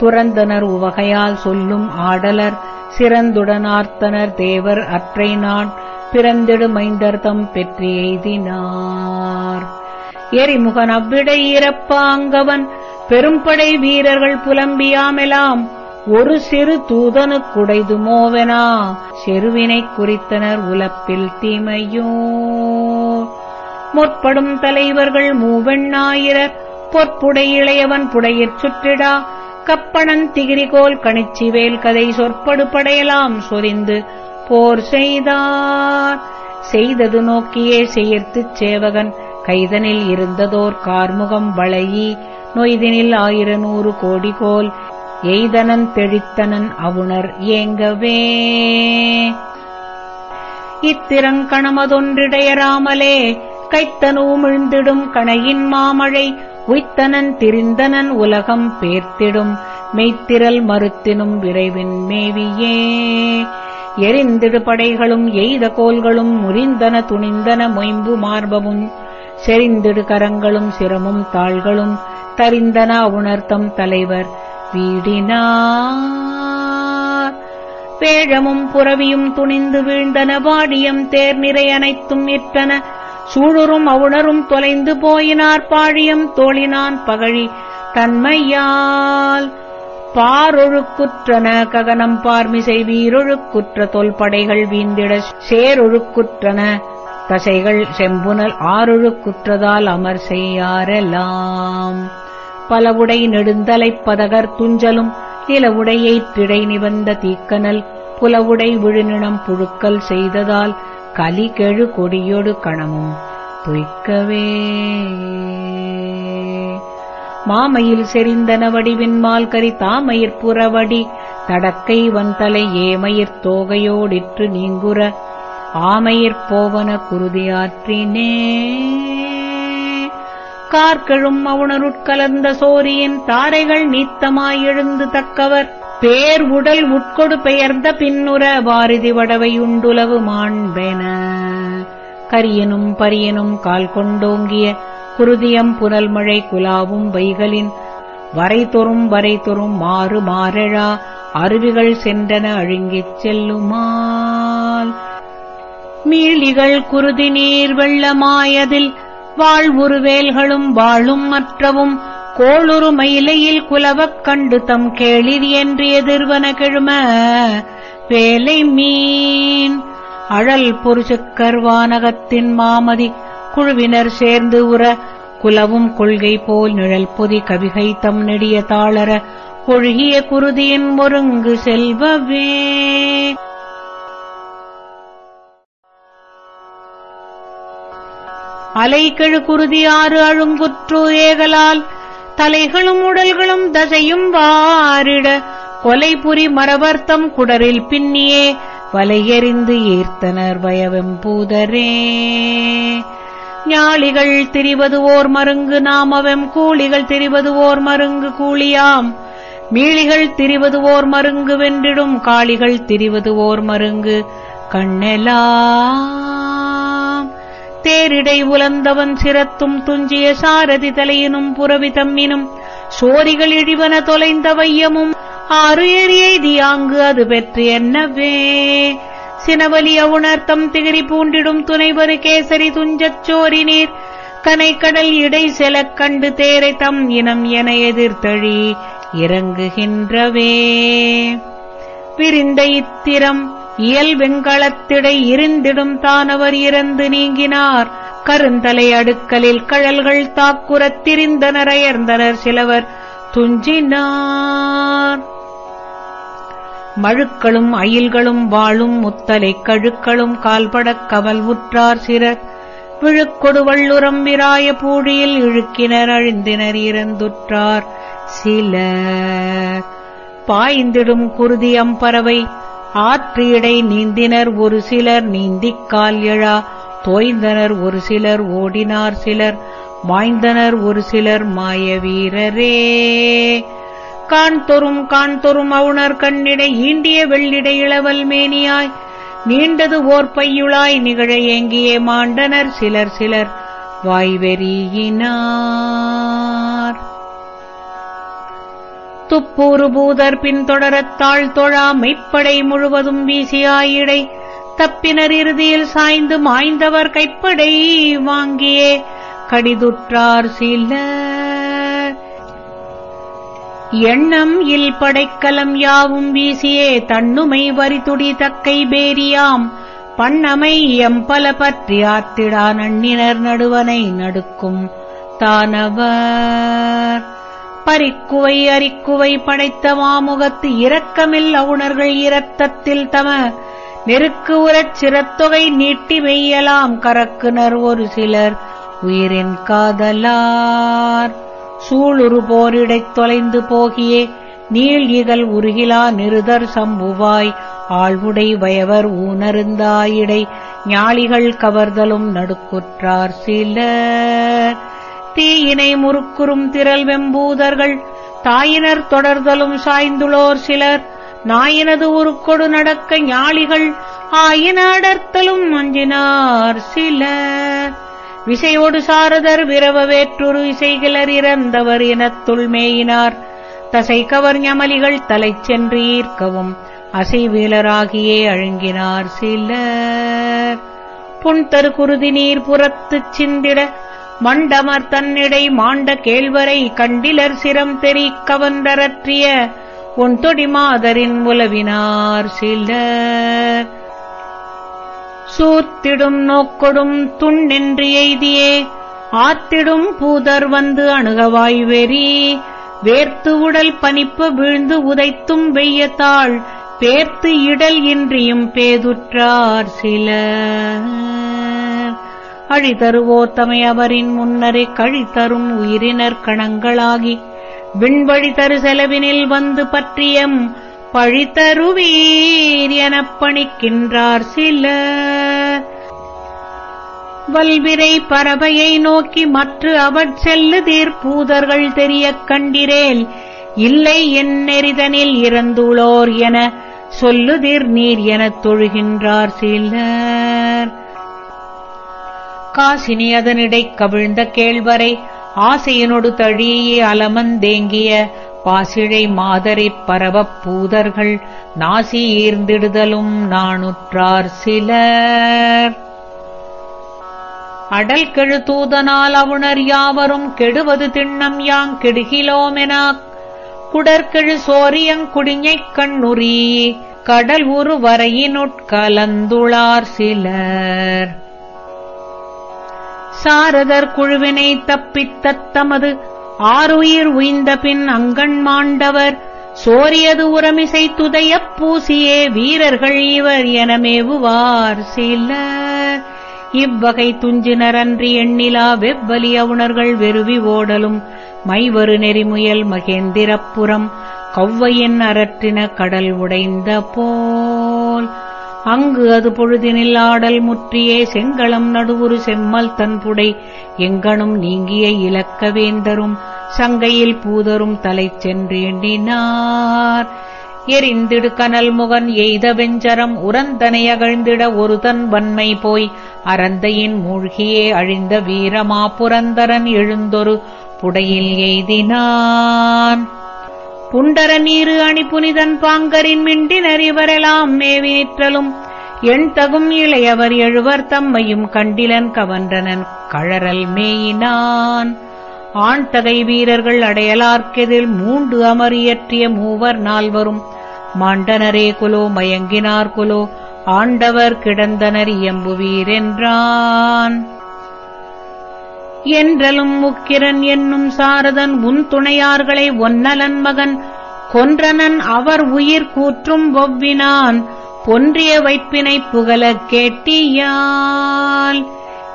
துறந்தனர் உவகையால் சொல்லும் ஆடலர் சிறந்துடனார்த்தனர் தேவர் அற்றை நான் பிறந்திடுமைந்தர்தம் பெற்றி எய்தினார். எரிமுகன் அவ்விடை இறப்பாங்கவன் பெரும்படை வீரர்கள் புலம்பியாமெலாம் ஒரு சிறு தூதனுக்குடைதுமோவெனா செருவினைக் குறித்தனர் உலப்பில் தீமையோ முற்படும் தலைவர்கள் மூவெண்ணாயிரர் பொற்புடை இளையவன் புடையிற் சுற்றிடா. கப்பணன் திகிரிகோல் கணிச்சிவேல் கதை சொற்படு படையலாம் சொரிந்து போர் செய்தார். செய்தது நோக்கியே செயர்த்துச் சேவகன் கைதனில் இருந்ததோர் கார்முகம் வளையி. நொய்தினில் ஆயிரநூறு கோடிகோல் எய்தனன் தெழித்தனன் அவுணர் ஏங்கவே. இத்திரங்கணமதொன்றிடையராமலே கைத்தனூமிழ்ந்திடும் கணையின் மாமழை உய்த்தனன் திரிந்தனன் உலகம் பேர்த்திடும். மெய்த்திரல் மறுத்தினும் விரைவின் மேவியே. எரிந்திடு படைகளும் எய்த கோல்களும் முறிந்தன துணிந்தன மொயம்பு மார்பமும் செறிந்திடு கரங்களும் சிரமும் தாள்களும் தரிந்தன உணர்த்தம் தலைவர் வீடினார். வேழமும் புறவியும் துணிந்து வீழ்ந்தன வாடியம் தேர் நிறை அனைத்தும் இற்றன சூழுரும் அவுணரும் தொலைந்து போயினார் பாழியம் தோழினான் பகழி தன்மையால். பாரொழுக்குற்றன ககனம் பார்மிசை வீரொழுக்குற்ற தொல்படைகள் வீந்திட சேரொழுக்குற்றன தசைகள் செம்புனல் ஆறொழுக்குற்றதால் அமர் செய்யாரெல்லாம் பலவுடை நெடுந்தலைப் பதகர் துஞ்சலும் நிலவுடையைத் திடை நிவந்த தீக்கனல் புலவுடை விழுநினம் புழுக்கல் செய்ததால் கலி கெழு கொடியொடு கணமும் துய்க்கவே மாமையில் செறிந்தன வடிவின்மால் கரி தாமயிற் புறவடி தடக்கை வந்தலை ஏமயிற் தோகையோடிற்று நீங்குற ஆமையிற் போவன குருதியாற்றினே கார்கெழும் அவுணருட்கலந்த சோரியின் தாரைகள் நீத்தமாய் எழுந்து தக்கவர் பேர் உடல் உட்கொடு பெயர்ந்த பின்னுற வாரிதி வடவை உண்டுலவு மாண்பென. கரியனும் பரியனும் கால் கொண்டோங்கிய குருதியம் புனல் மழை குலாவும் வைகளின் வரைதொறும் வரைதொறும் மாறு மாறழா அருவிகள் சென்றன அழுங்கிச் செல்லுமால். மீளிகள் குருதி நீர் வெள்ளமாயதில் வாழ்வுருவேல்களும் வாழும் மற்றவும் கோளுரு மயிலையில் குலவக் கண்டு தம் கேளிர் என்று எதிர்வன கெழும. வேலை மீன். அழல் பொருசுக்கர் வானகத்தின் மாமதி. குழுவினர் சேர்ந்து உற. குலவும் கொள்கை போல் நிழல் பொதி கவிகை தம் நெடிய தாளர. ஒழுகிய குருதியின் ஒருங்கு செல்வவே அலைகெழு குருதியாறு அழுங்குற்று ஏகலால். தலைகளும் உடல்களும் தசையும் வாரிட கொலைபுரி மரவர்த்தம் குடரில் பின்னியே வலையெறிந்து ஈர்த்தனர் பயவெம்பூதரே ஞாளிகள் திரிவது ஓர் மருங்கு நாமவெம் கூலிகள் திரிவது ஓர் மருங்கு கூலியாம். மீளிகள் திரிவது ஓர் மருங்கு வென்றிடும் காளிகள் திரிவது ஓர் மருங்கு கண்ணெலா. தேரிடை உலந்தவன் சிரத்தும் துஞ்சிய சாரதி தலையினும் புறவி தம்மினும் சோரிகள் இழிவன தொலைந்த வையமும் ஆறு எரியெய்தியாங்கு அது பெற்று என்னவே? சினவலிய உணர்த்தம் திகிரி பூண்டிடும் துணைவரு கேசரி துஞ்சச் சோரி நீர் கனைக்கடல் இடை செலக் கண்டு தேரை தம் இனம் என எதிர்த்தழி இறங்குகின்றவே. விரிந்த இத்திரம் இயல் வெண்களத்திடை இருந்திடும் தானவர் இறந்து நீங்கினார். கருந்தலை அடுக்கலில் கழல்கள் தாக்குறத் திரிந்தனர் அயர்ந்தனர் சிலவர். துஞ்சினார். மழுக்களும் அயில்களும் வாழும் முத்தலை கழுக்களும் கால்படக் கவல் உற்றார் சிறர். விழுக்கொடு வள்ளுரம் விராய பூழியில் இழுக்கினர் அழிந்தினர் இறந்துற்றார் சில பாய்ந்திடும் குருதியம் பறவை ஆற்றீடை நீந்தினர் ஒரு சிலர் நீந்திக் கால் எழா. தோய்ந்தனர் ஒரு சிலர் ஓடினார் சிலர். மாய்ந்தனர் ஒரு சிலர் மாய வீரரே. காண்தொறும் காண்தொறும் அவுணர் கண்ணிடை ஈண்டிய வெள்ளிடை இளவல் மேனியாய். நீண்டது ஓர் பையுளாய் நிகழ ஏங்கியே மாண்டனர் சிலர் சிலர். வாய்வெறியினார். துப்பூரு பூதர் பின்தொடரத்தாள் தொழா மெய்ப்படை முழுவதும் வீசியாயிடை. தப்பினர் இறுதியில் சாய்ந்து மாய்ந்தவர் கைப்படை வாங்கியே. கடிதுற்றார் சில எண்ணம் இல் படைக்கலம் யாவும் வீசியே. தன்னுமை வரிதுடி தக்கை பேரியாம். பண்ணமை எம்பல பற்றி ஆத்திடா நண்ணினர் நடுவனை நடுக்கும் தானவர். பரிக்குவை அரிக்குவை படைத்த மாமுகத்து இரக்கமில் அவுணர்கள் இரத்தத்தில் தம நெருக்கு உரச் சிறத்தொகை நீட்டி வெய்யலாம் கரக்குனர் ஒரு சிலர் உயிரின் காதலார். சூளுரு போரிடைத் தொலைந்து போகியே நீள் இகல் உருகிலா நிருதர் சம்புவாய். ஆழ்வுடை வயவர் ஊனருந்தாயிடை ஞாளிகள் கவர்தலும் நடுக்குற்றார் சிலர். தீயினை முறுக்குறும் திரள் வெம்பூதர்கள். தாயினர் தொடர்தலும் சாய்ந்துளோர் சிலர். நாயினது உருக்கொடு நடக்க ஞாளிகள். ஆயின அடர்த்தலும் மஞ்சினார் சில விசையோடு சாரதர் விரவ வேற்றொரு இசைகிலர் இறந்தவர் இனத்துள் மேயினார். தசை கவர் ஞமலிகள் தலை சென்று ஈர்க்கவும் அசைவீலராகியே அழுங்கினார் சிலர். புன்தரு குருதி நீர் புறத்துச் சிந்திட மண்டமர் தன்னிடை மாண்ட கேழ்வரை கண்டிலர் சிரம் தெரி கவன்றரற்றிய உன் தொடி மாதரின் உலவினார் சிலர் சூத்திடும் நோக்கொடும் துண்ணின்று எய்தியே ஆத்திடும் பூதர் வந்து அணுகவாய் வெறி வேர்த்து உடல் பனிப்பு வீழ்ந்து உதைத்தும் வெய்யத்தாள் பேர்த்து இடல் இன்றியும் பேதுற்றார் சிலர். அழிதருவோர் தமையவரின் முன்னரே கழித்தரும் உயிரினர் கணங்களாகி விண்வழி தரு செலவினில் வந்து பற்றியம் பழித்தருவீர் எனப் பணிக்கின்றார் சில வல்விரை பறவையை நோக்கி மற்ற அவற் செல்லுதீர் பூதர்கள் தெரியக் கண்டிரேல் இல்லை என் நெறிதனில் இறந்துளோர் என சொல்லுதிர் நீர் எனத் தொழுகின்றார் சிலர். காசினி அதனிடை கவிழ்ந்த கேழ்வரை ஆசையினொடு தழியே அலமந்தேங்கிய பாசிழை மாதரைப் பரவப் பூதர்கள் நாசி ஈர்ந்திடுதலும் நாணுற்றார் சிலர். அடல் கெழு தூதனால் அவுணர் யாவரும் கெடுவது திண்ணம் யாங் கெடுகிலோமெனாக் குடற்கெழு சோரியங் குடிஞைக் கண்ணுறி கடல் உரு வரையினுட்கலந்துளார் சிலர். சாரதர் குழுவினை தப்பித்தத் தமது ஆறுயிர் உய்ந்த பின் அங்கண் மாண்டவர். சோரியது உரமிசை துதையப் பூசியே வீரர்கள் இவர் எனமேவுவார் சில இவ்வகை துஞ்சினரன்றி எண்ணிலா வெவ்வலிய உணர்கள் வெறுவி ஓடலும். மைவரு நெறிமுயல் மகேந்திரப்புறம் கௌவையின் அரற்றின கடல் உடைந்த போல். அங்கு அது பொழுதினில் ஆடல் முற்றியே செங்களம் நடுவுறு செம்மல் தன்புடை எங்கனும் நீங்கிய இலக்கவேந்தரும் சங்கையில் பூதரும் தலை சென்றேண்டினார். எரிந்திடு கனல் முகன் எய்த வெஞ்சரம் உரந்தனை அகழ்ந்திட ஒருதன் வன்மை போய். அரந்தையின் மூழ்கியே அழிந்த வீரமா புரந்தரன் எழுந்தொரு புடையில் எய்தினான். புண்டர நீரு அணி புனிதன் பாங்கரின் மிண்டினர் இவரெல்லாம் மேவி நிற்றலும். எண் தகும் இளையவர் எழுவர் தம்மையும் கண்டிலன் கவன்றனன். கழறல் மேயினான். ஆண் தகை வீரர்கள் அடையலார்க்கெதில் மூண்டு அமரியற்றிய மூவர் நால்வரும். மாண்டனரே குலோ மயங்கினார் குலோ ஆண்டவர் கிடந்தனர் இயம்புவீரென்றான் என்றலும் முக்கிரன் என்னும் சாரதன் உன் துணையார்களை ஒன்னலன் மகன். கொன்றனன் அவர் உயிர் கூற்றும் ஒவ்வினான் பொன்றிய வைப்பினை புகழக் கேட்டியால்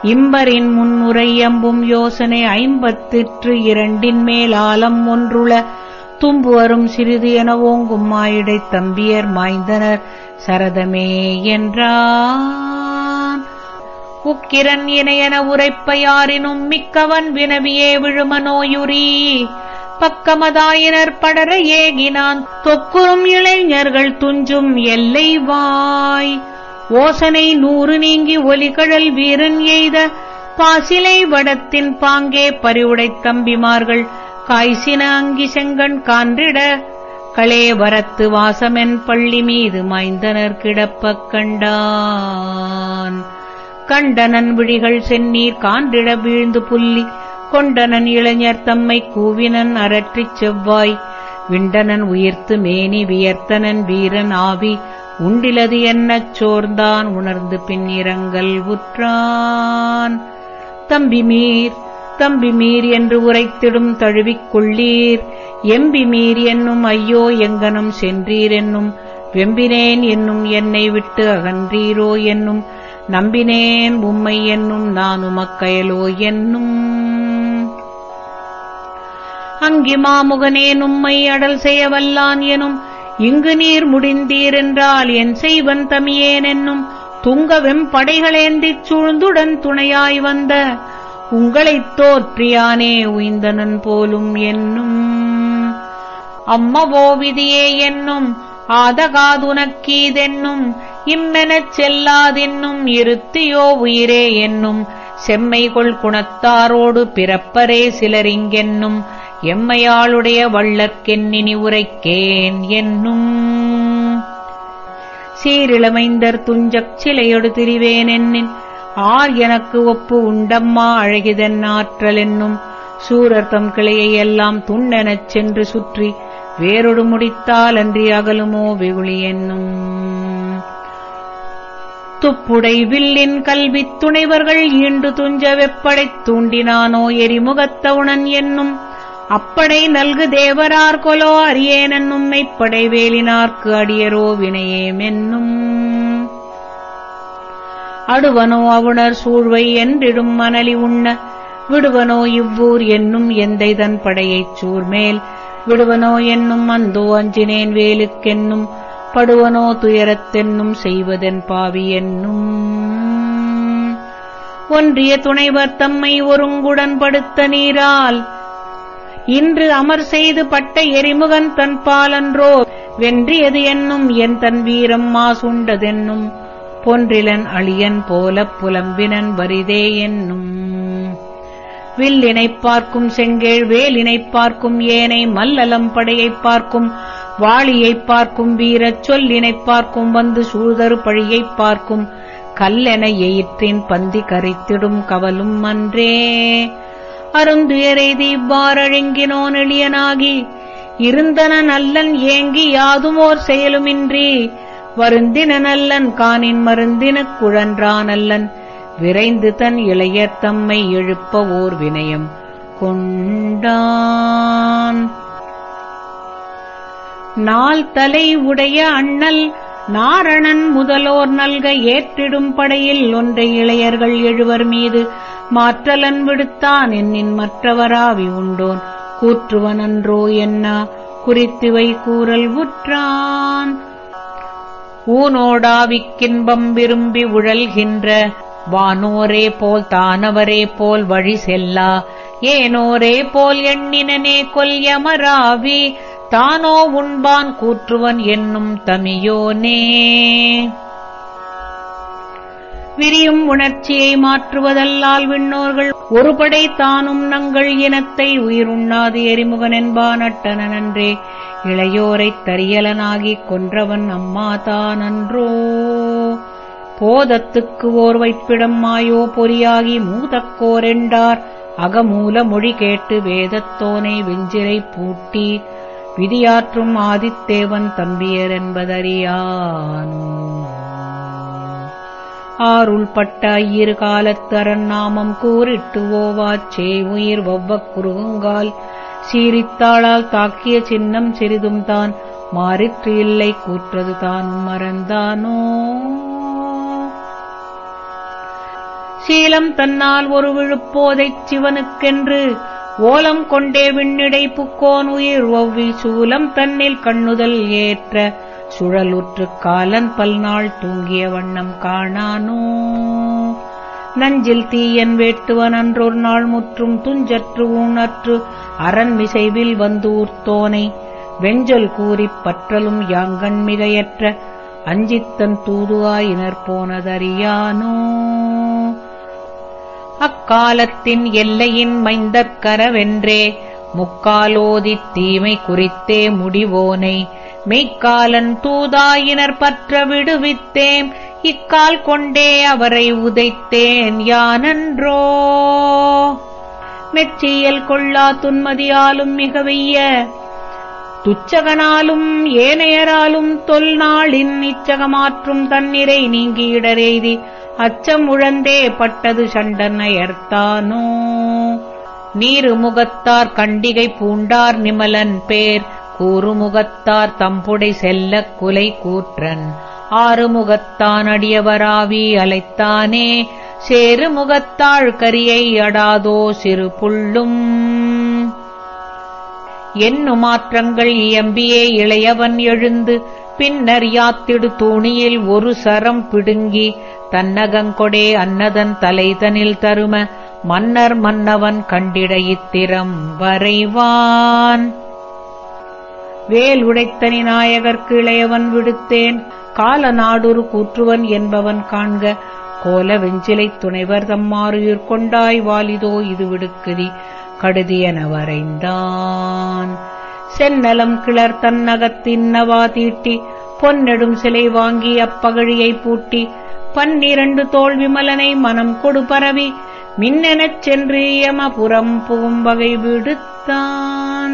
இம்பரின் முன்னுரை எம்பும் யோசனை ஐம்பத்திற்று இரண்டின் மேல் ஆலம் ஒன்றுள. தும்பு வரும் சிறிது என ஓங்கும்மாயிடைத் தம்பியர் மாய்ந்தனர். சரதமே என்றான். உக்கிரன் இணையென உரைப்ப யாரினும் மிக்கவன் வினவியே விழுமனோயுரி. பக்கமதாயினர் படர ஏகினான் தொக்குறும் இளைஞர்கள் துஞ்சும் எல்லை வாய். ஓசனை நூறு நீங்கி ஒலிகழல் வீரன் எய்த பாசிலை வடத்தின் பாங்கே பறிவுடைத் தம்பிமார்கள் காய்சின அங்கி செங்கண் கான்றிட களேவரத்து வாசமென் பள்ளி மீது மைந்தனர் கிடப்பக் கண்டான். கண்டனன் விழிகள் செந்நீர் கான்றிட வீழ்ந்து புல்லி. கொண்டனன் இளைஞர் தம்மை கூவினன் அரற்றிச் செவ்வாய். விண்டனன் உயிர்த்து மேனி வியர்த்தனன் வீரன் ஆவி. உண்டிலது என்னச் சோர்ந்தான் உணர்ந்து பின் இரங்கல் உற்றான். தம்பி மீர் தம்பி மீர் என்று உரைத்திடும் தழுவிக் கொள்ளீர். எம்பி மீர் என்னும் ஐயோ எங்கனும் சென்றீர் என்னும். வெம்பினேன் என்னும் என்னை விட்டு அகன்றீரோ என்னும். நம்பினேன் உம்மை என்னும் நான் உமக்கயலோ என்னும். அங்கி மாமுகனே உம்மை அடல் செய்ய வல்லான் எனும். இங்கு நீர் முடிந்தீர் என்றால் என் செய்வன் தமியேன் என்னும். துங்கவெம் படைகளேந்திச் சூழ்ந்துடன் துணையாய் வந்த. உங்களைத் தோற்றியானே உய்ந்தனன் போலும் என்னும். அம்மவோ விதியே என்னும். ஆதகாதுனக்கீதென்னும் இம்மெனச் செல்லாதென்னும் இருத்தியோ உயிரே என்னும் செம்மைகொள் குணத்தாரோடு பிறப்பரே சிலரிங்கென்னும் எம்மையாளுடைய வள்ளற்கென்னினி உரைக்கேன் என்னும். சீரிளமைந்தர் துஞ்சக் சிலையொடு திரிவேன் என்னின் ஆர் எனக்கு ஒப்பு உண்டம்மா அழகிதன் ஆற்றல் என்னும் சூரர் தம் கிளையை எல்லாம் துண்ணெனச் சென்று சுற்றி வேறொடு முடித்தால் அன்றி அகலுமோ வெகுளி என்னும். துப்புடைவில்லின் கல்வித் துணைவர்கள் ஈண்டு துஞ்ச வெப்படைத் தூண்டினானோ எரிமுகத்தவுணன் என்னும். அப்படை நல்கு தேவரார் கொலோ அரியேனென்னும் மெய்ப்படை வேலினார்க்கு அடியரோ வினையேமென்னும். அடுவனோ அவுணர் சூழ்வை என்றிடும் மணலி உண்ண. விடுவனோ இவ்வூர் என்னும் எந்தை தன் படையைச் சூர்மேல். விடுவனோ என்னும் அந்தோ அஞ்சினேன் வேலுக்கென்னும். படுவனோ துயரத்தென்னும் செய்வதென் பாவி என்னும். ஒன்றிய துணைவர் தம்மை ஒருங்குடன் படுத்த நீரால் இன்று அமர் செய்து பட்ட எரிமுகன் தன் பாலன்றோ வென்றியது என்னும் என் தன் வீரம் மாசுண்டதென்னும் பொன்றிலன் அழியன் போலப் புலம்பினன் வரிதே என்னும். வில்லினைப் பார்க்கும் செங்கேழ் வேலினைப் பார்க்கும் ஏனை மல்லலம் படையைப் பார்க்கும் வாளியைப் பார்க்கும் வீரச் சொல்லினைப் பார்க்கும் வந்து சூழ்தரு பழியைப் பார்க்கும் கல்லென எயிற்றின் பந்தி கரைத்திடும் கவலும் அன்றே. அருந்துயரை தீவாரழுங்கினோன் எளியனாகி இருந்தன நல்லன் ஏங்கி யாதுமோர் செயலுமின்றி வருந்தின நல்லன் காணின் மருந்தின குழன்றா நல்லன் விரைந்து தன் இளையர் தம்மை எழுப்ப ஓர் வினயம் கொண்டான். நாள் தலை உடைய அண்ணல் நாரணன் முதலோர் நல்க ஏற்றிடும் படையில் ஒன்றை இளையர்கள் எழுவர் மீது. மாற்றலன் விடுத்தான் என்னின் மற்றவராவி உண்டோன். கூற்றுவனன்றோ என்ன? குறித்துவை கூறல் உற்றான். ஊனோடாவிக்கின்பம் விரும்பி உழல்கின்ற வானோரே போல் தானவரே போல் வழி செல்லா. ஏனோரே போல் எண்ணினனே கொல்யமராவி. தானோ உண்பான் கூற்றுவன் என்னும் தமியோனே. விரியும் உணர்ச்சியை மாற்றுவதல்லால் விண்ணோர்கள் ஒருபடை தானும் நங்கள் இனத்தை உயிருண்ணாது எரிமுகன் என்பான் அட்டனன்றே இளையோரைத் தரியலனாகிக் கொன்றவன் அம்மா தானன்றோ. போதத்துக்கு ஓர் வைப்பிடம் மாயோ பொறியாகி மூதக்கோரெண்டார் அகமூல மொழி கேட்டு வேதத்தோனை வெஞ்சிரை பூட்டி விதியாற்றும் ஆதித்தேவன் தம்பியர் என்பதறியான். ஆருள்பட்ட ஐயிரு இரு காலத்து அரண்நாமம் கூறிட்டு ஓவாச்சே உயிர் ஒவ்வக் குறுகுங்கால். சீரித்தாளால் தாக்கிய சின்னம் சிறிதும் தான் மாறிற்று இல்லை கூற்றது தான் மறந்தானோ? சீலம் தன்னால் ஒரு விழுப்போதைச் சிவனுக்கென்று ஓலம் கொண்டே விண்ணிடை புக்கோன் உயிர் ஒவ்வி சூலம் தன்னில் கண்ணுதல் ஏற்ற சுழலுற்று காலன் பல்நாள் தூங்கிய வண்ணம் காணானோ. நஞ்சில் தீயன் வேட்டுவன் அன்றொரு நாள் முற்றும் துஞ்சற்று ஊனற்று அரண் மிசைவில் வந்தூர்த்தோனை வெஞ்சொல் கூறிப் பற்றலும் யாங்கண் மிகையற்ற அஞ்சித்தன் தூதுவாயினர் போனதறியானோ. அக்காலத்தின் எல்லையின் மைந்தற்கரவென்றே முக்காலோதித் தீமை குறித்தே முடிவோனை மெய்க்காலன் தூதாயினர் பற்ற விடுவித்தேம் இக்கால் கொண்டே அவரை உதைத்தேன் யானன்றோ. மெச்சியல் கொள்ளா துன்மதியாலும் மிக வெய்ய துச்சகனாலும் ஏனையராலும் தொல்நாளின் இச்சகமாற்றும் தன்னிறை நீங்கி அச்சமுழந்தே அச்சம் பட்டது சண்டனையர்த்தானோ? நீரு முகத்தார் கண்டிகை பூண்டார் நிமலன் பேர். கூறுமுகத்தார் தம்புடை செல்லக் குலை கூற்றன். ஆறுமுகத்தான் அடியவராவி அலைத்தானே சேரு முகத்தாள் கரியை அடாதோ சிறு புள்ளும் என்னு மாற்றங்கள் இயம்பியே இளையவன் எழுந்து பின்னர் யாத்திடு தூணியில் ஒரு சரம் பிடுங்கி தன்னகங்கொடே அன்னதன் தலைதனில் தரும மன்னர் மன்னவன் கண்டிட இத்திரம் வரைவான். வேல் உடைத்தனி நாயகர்க்கு இளையவன் விடுத்தேன் கால நாடுரு கூற்றுவன் என்பவன் காண்க கோல வெஞ்சிலை துணைவர் தம்மாறுயிர் கொண்டாய் வாலிதோ இது விடுக்குதி கடுதியன வரைந்தான். செந்நலம் கிளர் தன்னகத்தின்னவா தீட்டி பொன்னெடும் சிலை வாங்கி அப்பகழியை பூட்டி பன்னிரண்டு தோல் விமலனை மனம் கொடு பரவி மின்னெனச் சென்று யமபுரம் புகும்பகை விடுத்தான்.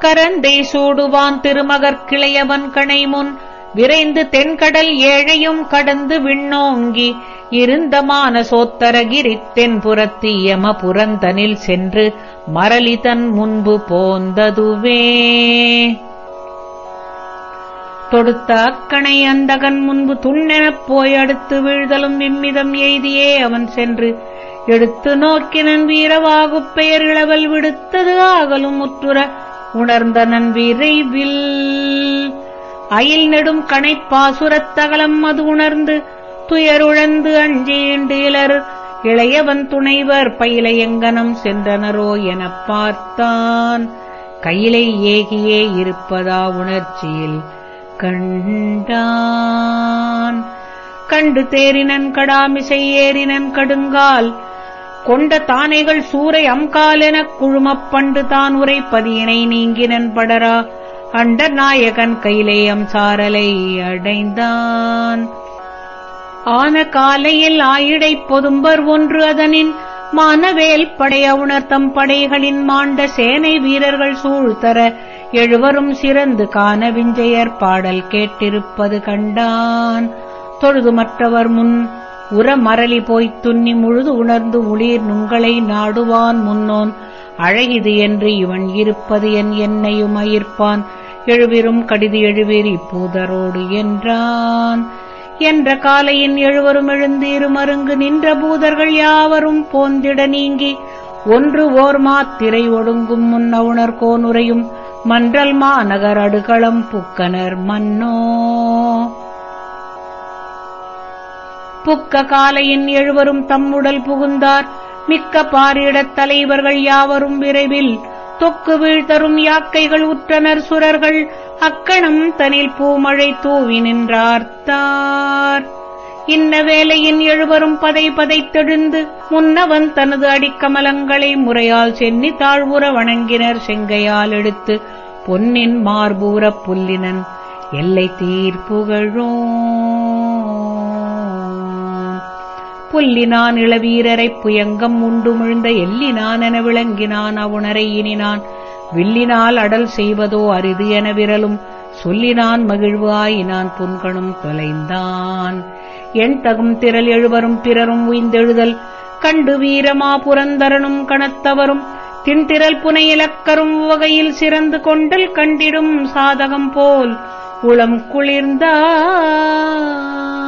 கரந்தை சூடுவான் திருமகற்கிளையவன் கணைமுன் விரைந்து தென்கடல் ஏழையும் கடந்து விண்ணோங்கி இருந்தமான சோத்தரகிரி தென்புறத்து யமபுரந்தனில் சென்று மரளிதன் முன்பு போந்ததுவே. தொடுத்த அக்கணை அந்தகன் முன்பு துண்ணெனப் போய் அடுத்து வீழ்தலும் இம்மிதம் எய்தியே அவன் சென்று எடுத்து நோக்கினன் வீரவாகுப் பெயர் இளவல் விடுத்தது ஆகலும் முற்றுற உணர்ந்தனன் விரைவில் அயில் நெடும் கணைப்பாசுரத் தகலம் அது உணர்ந்து துயருழந்து அஞ்சேண்டு இலர் இளையவன் துணைவர் பயில எங்கனம் சென்றனரோ எனப் பார்த்தான். கையிலை ஏகியே இருப்பதா உணர்ச்சியில் கண்டான். கண்டு தேரினன் கடாமிசை ஏறினன் கடுங்கால் கொண்ட தானைகள் சூறை அம்கால் எனக் குழுமப் பண்டு தான் உரைப்பதியினை நீங்கினன் படரா. அண்ட நாயகன் கையிலேயம் சாரலை அடைந்தான். ஆன காலையில் ஆயிடை பொதும்பர் ஒன்று அதனின் மானவேல் படைய உணர்த்தம் படைகளின் மாண்ட சேனை வீரர்கள் சூழ்த்தர எழுவரும் சிறந்து காண விஞ்சையர் பாடல் கேட்டிருப்பது கண்டான். தொழுது மற்றவர் முன் உற மரளி போய்த் துன்னி முழுது உணர்ந்து உளிர் நுங்களை நாடுவான் முன்னோன். அழகிது என்று இவன் இருப்பது என் என்னையும் அயிர்ப்பான். எழுவிரும் கடிது எழுவீர் இப்பூதரோடு என்றான். என்ற காலையின் எழுவரும் எழுந்து இருமருங்கு நின்ற பூதர்கள் யாவரும் போந்திட நீங்கி. ஒன்று ஓர் மாத்திரை ஒடுங்கும் முன்னவுணர் கோனுரையும். மன்றல் மாநகர் அடுகளம் புக்கனர் மன்னோ. புக்க காலையின் எழுவரும் தம்முடல் புகுந்தார். மிக்க பாரிடத் தலைவர்கள் யாவரும் விரைவில் தொக்கு வீழ்த்தரும் யாக்கைகள் உற்றனர் சுரர்கள். அக்கணம் தனில் பூமழை தூவி நின்றார்த்தார் இன்ன வேளையின் எழுவரும் பதை பதைத்தெழுந்து முன்னவன் தனது அடிக்கமலங்களை முறையால் சென்னி தாழ்வுற வணங்கினர் செங்கையால் எடுத்து பொன்னின் மார்பூரப் புல்லினன். எல்லை தீர்ப்புகழோ புல்லினான் இளவீரரைப் புயங்கம் உண்டுமிழ்ந்த எல்லினான் என விளங்கினான் அவுணரை இனினான். வில்லினால் அடல் செய்வதோ அரிது என விரலும். சொல்லினான் மகிழ்வாயினான் புன்கணும் தொலைந்தான். எண் தகும் திரள் எழுவரும் பிறரும் உய்ந்தெழுதல். கண்டு வீரமா புரந்தரனும் கணத்தவரும் தின்திரல் புனை இலக்கரும் வகையில் சிறந்து கொண்டல் கண்டிடும் சாதகம் போல். உளம் குளிர்ந்தார்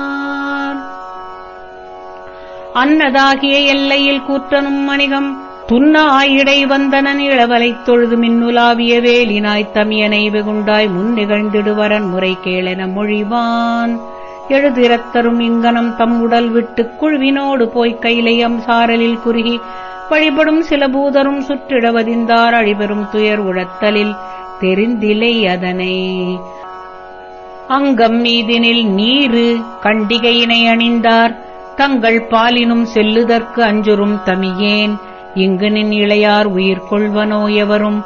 அன்னதாகிய எல்லையில் கூற்றனும் மணிகம். துன்னாயிடை வந்தனன் இளவலைத் தொழுது மின்னுலாவிய வேலினாய்த் தமியனை வெகுண்டாய் முன் நிகழ்ந்திடுவரன் முறை கேளென மொழிவான். எழுதிரத்தரும் இங்கனம் தம் உடல் விட்டுக் குழுவினோடு போய்க் கைலையம் சாரலில் குறுகி வழிபடும் சில பூதரும் சுற்றிடவதிந்தார் அழிபெறும் துயர் உழத்தலில் தெரிந்திலை அதனை. அங்கம் மீதினில் நீரு கண்டிகையினை அணிந்தார். தங்கள் பாலினும் செல்லுதற்கு அஞ்சுறும் தமியேன். இங்கு நின் இளையார் உயிர் கொள்வனோ எவரும்?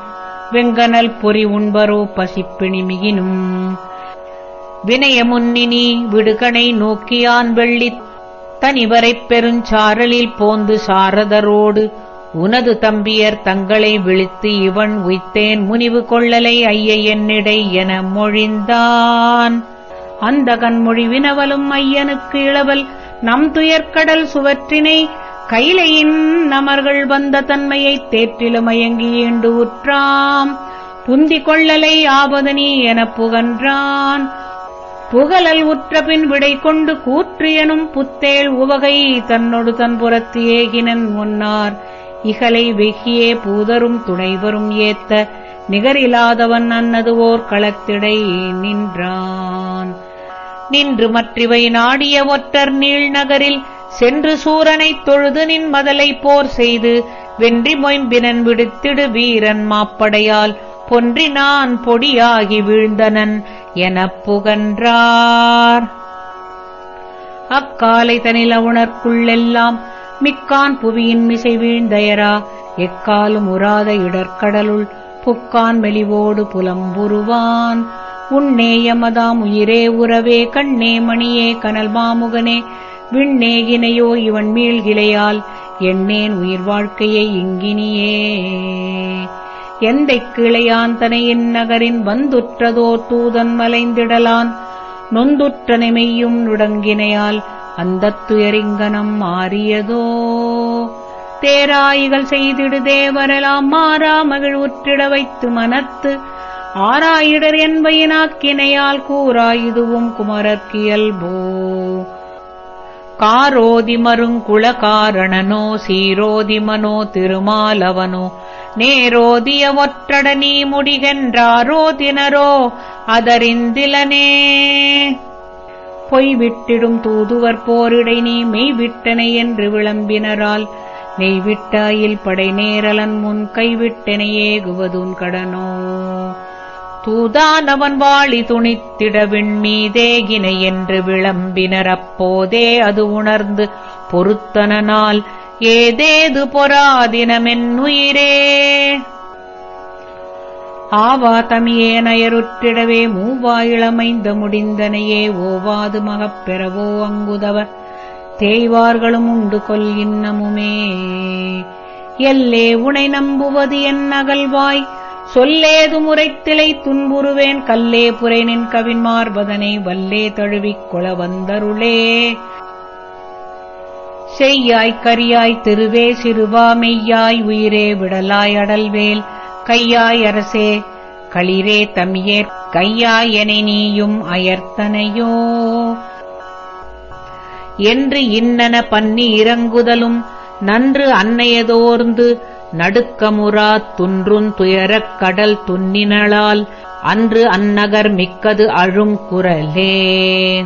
வெங்கனல் பொறி உண்பரோ பசிப்பிணிமியினும் வினயமுன்னினி விடுகணை நோக்கியான் வெள்ளி தனிவரைப் பெருஞ்சாரலில் போந்து சாரதரோடு. உனது தம்பியர் தங்களை விழித்து இவன் உய்த்தேன் முனிவு கொள்ளலை ஐய என்னிடை என மொழிந்தான். அந்த கண்மொழி வினவலும் ஐயனுக்கு இளவல். நம் துயர்க்கடல் சுவற்றினை கைலையின் நமர்கள் வந்த தன்மையைத் தேற்றிலும் மயங்கி ஈண்டு உற்றாம். புந்தி கொள்ளலை ஆபதனி எனப் புகன்றான். புகழல் உற்றபின் விடை கொண்டு கூற்று எனும் புத்தேள் உவகை தன்னொடு தன் புறத்து ஏகினன் முன்னார் இகலை வெகியே பூதரும் துணைவரும் ஏத்த நிகரில்லாதவன் அன்னது ஓர் களத்திடை நின்றான். நின்று மற்றிவை நாடிய ஒற்றர் நீழ்நகரில் சென்று சூரனைத் தொழுது நின் மதலை போர் செய்து வென்றி மொயம்பினன் விடுத்திடு வீரன் மாப்படையால் பொன்றினான் பொடியாகி வீழ்ந்தனன் எனப் புகன்றார். அக்காலை தனில உணர்க்குள்ளெல்லாம் மிக்கான் புவியின் மிசை வீழ்ந்தயரா? எக்காலும் உராத இடர்கடலுள் புக்கான் மெலிவோடு புலம்புருவான். உன்னேயமதாம் உயிரே உறவே கண்ணே மணியே கனல் மாமுகனே விண்ணேகினையோ இவன் மீள்கிளையால் எண்ணேன் உயிர் வாழ்க்கையை இங்கினியே. எந்தைக் கிளையான் தனையின் நகரின் வந்துற்றதோ தூதன் மலைந்திடலான் நொந்துற்ற நிமையும் நுடங்கினையால் அந்தத் துயரிங்கனம் மாறியதோ. தேராயிகள் செய்திடு தேவரெலாம் மாறா மகிழ் உற்றிட வைத்து மனத்து ஆராயிடர் என்பயினாக்கினையால் கூறாய் இதுவும் குமரர்க்கியல்போ காரோதி மருங்குள காரணனோ சீரோதிமனோ திருமாலவனோ நேரோதிய ஒற்றட நீ முடிகென்றாரோதினரோ அதறிந்திலனே. பொய் விட்டிடும் தூதுவர் போரிடை நீ மெய்விட்டனை என்று விளம்பினரால் நெய்விட்டாயில் படை நேரலன் முன் கைவிட்டனையேகுவதுன் கடனோ. தூதானவன் வாளி துணித்திடவின் மீதேகினை என்று விளம்பினர். அப்போதே அது உணர்ந்து பொருத்தனால் ஏதேது பொறாதினமென்னுயிரே. ஆவா தமியே நயருற்றிடவே மூவாயிளமைந்த முடிந்தனையே. ஓவாது மகப்பெறவோ அங்குதவ தேய்வார்களும் உண்டு கொல் இன்னமுமே. எல்லே உனை நம்புவது என் அகல்வாய். சொல்லேது முறைத்திலை துன்புறுவேன் கல்லே புரைனின் கவின்மார்பதனை வல்லே தழுவிக் கொள வந்தருளே. செய்யாய் கரியாய் திருவே சிறுவா மெய்யாய் உயிரே விடலாய் அடல்வேல். கையாய் அரசே களிரே தமியேற் கையாய் என நீயும் அயர்த்தனையோ. என்று இன்னன பன்னி இறங்குதலும் நன்று அன்னையதோர்ந்து நடுக்கமுறா துன்றுந் துயரக் கடல் துன்னினளால் அன்று அந்நகர் மிக்கது அழும் குரலே.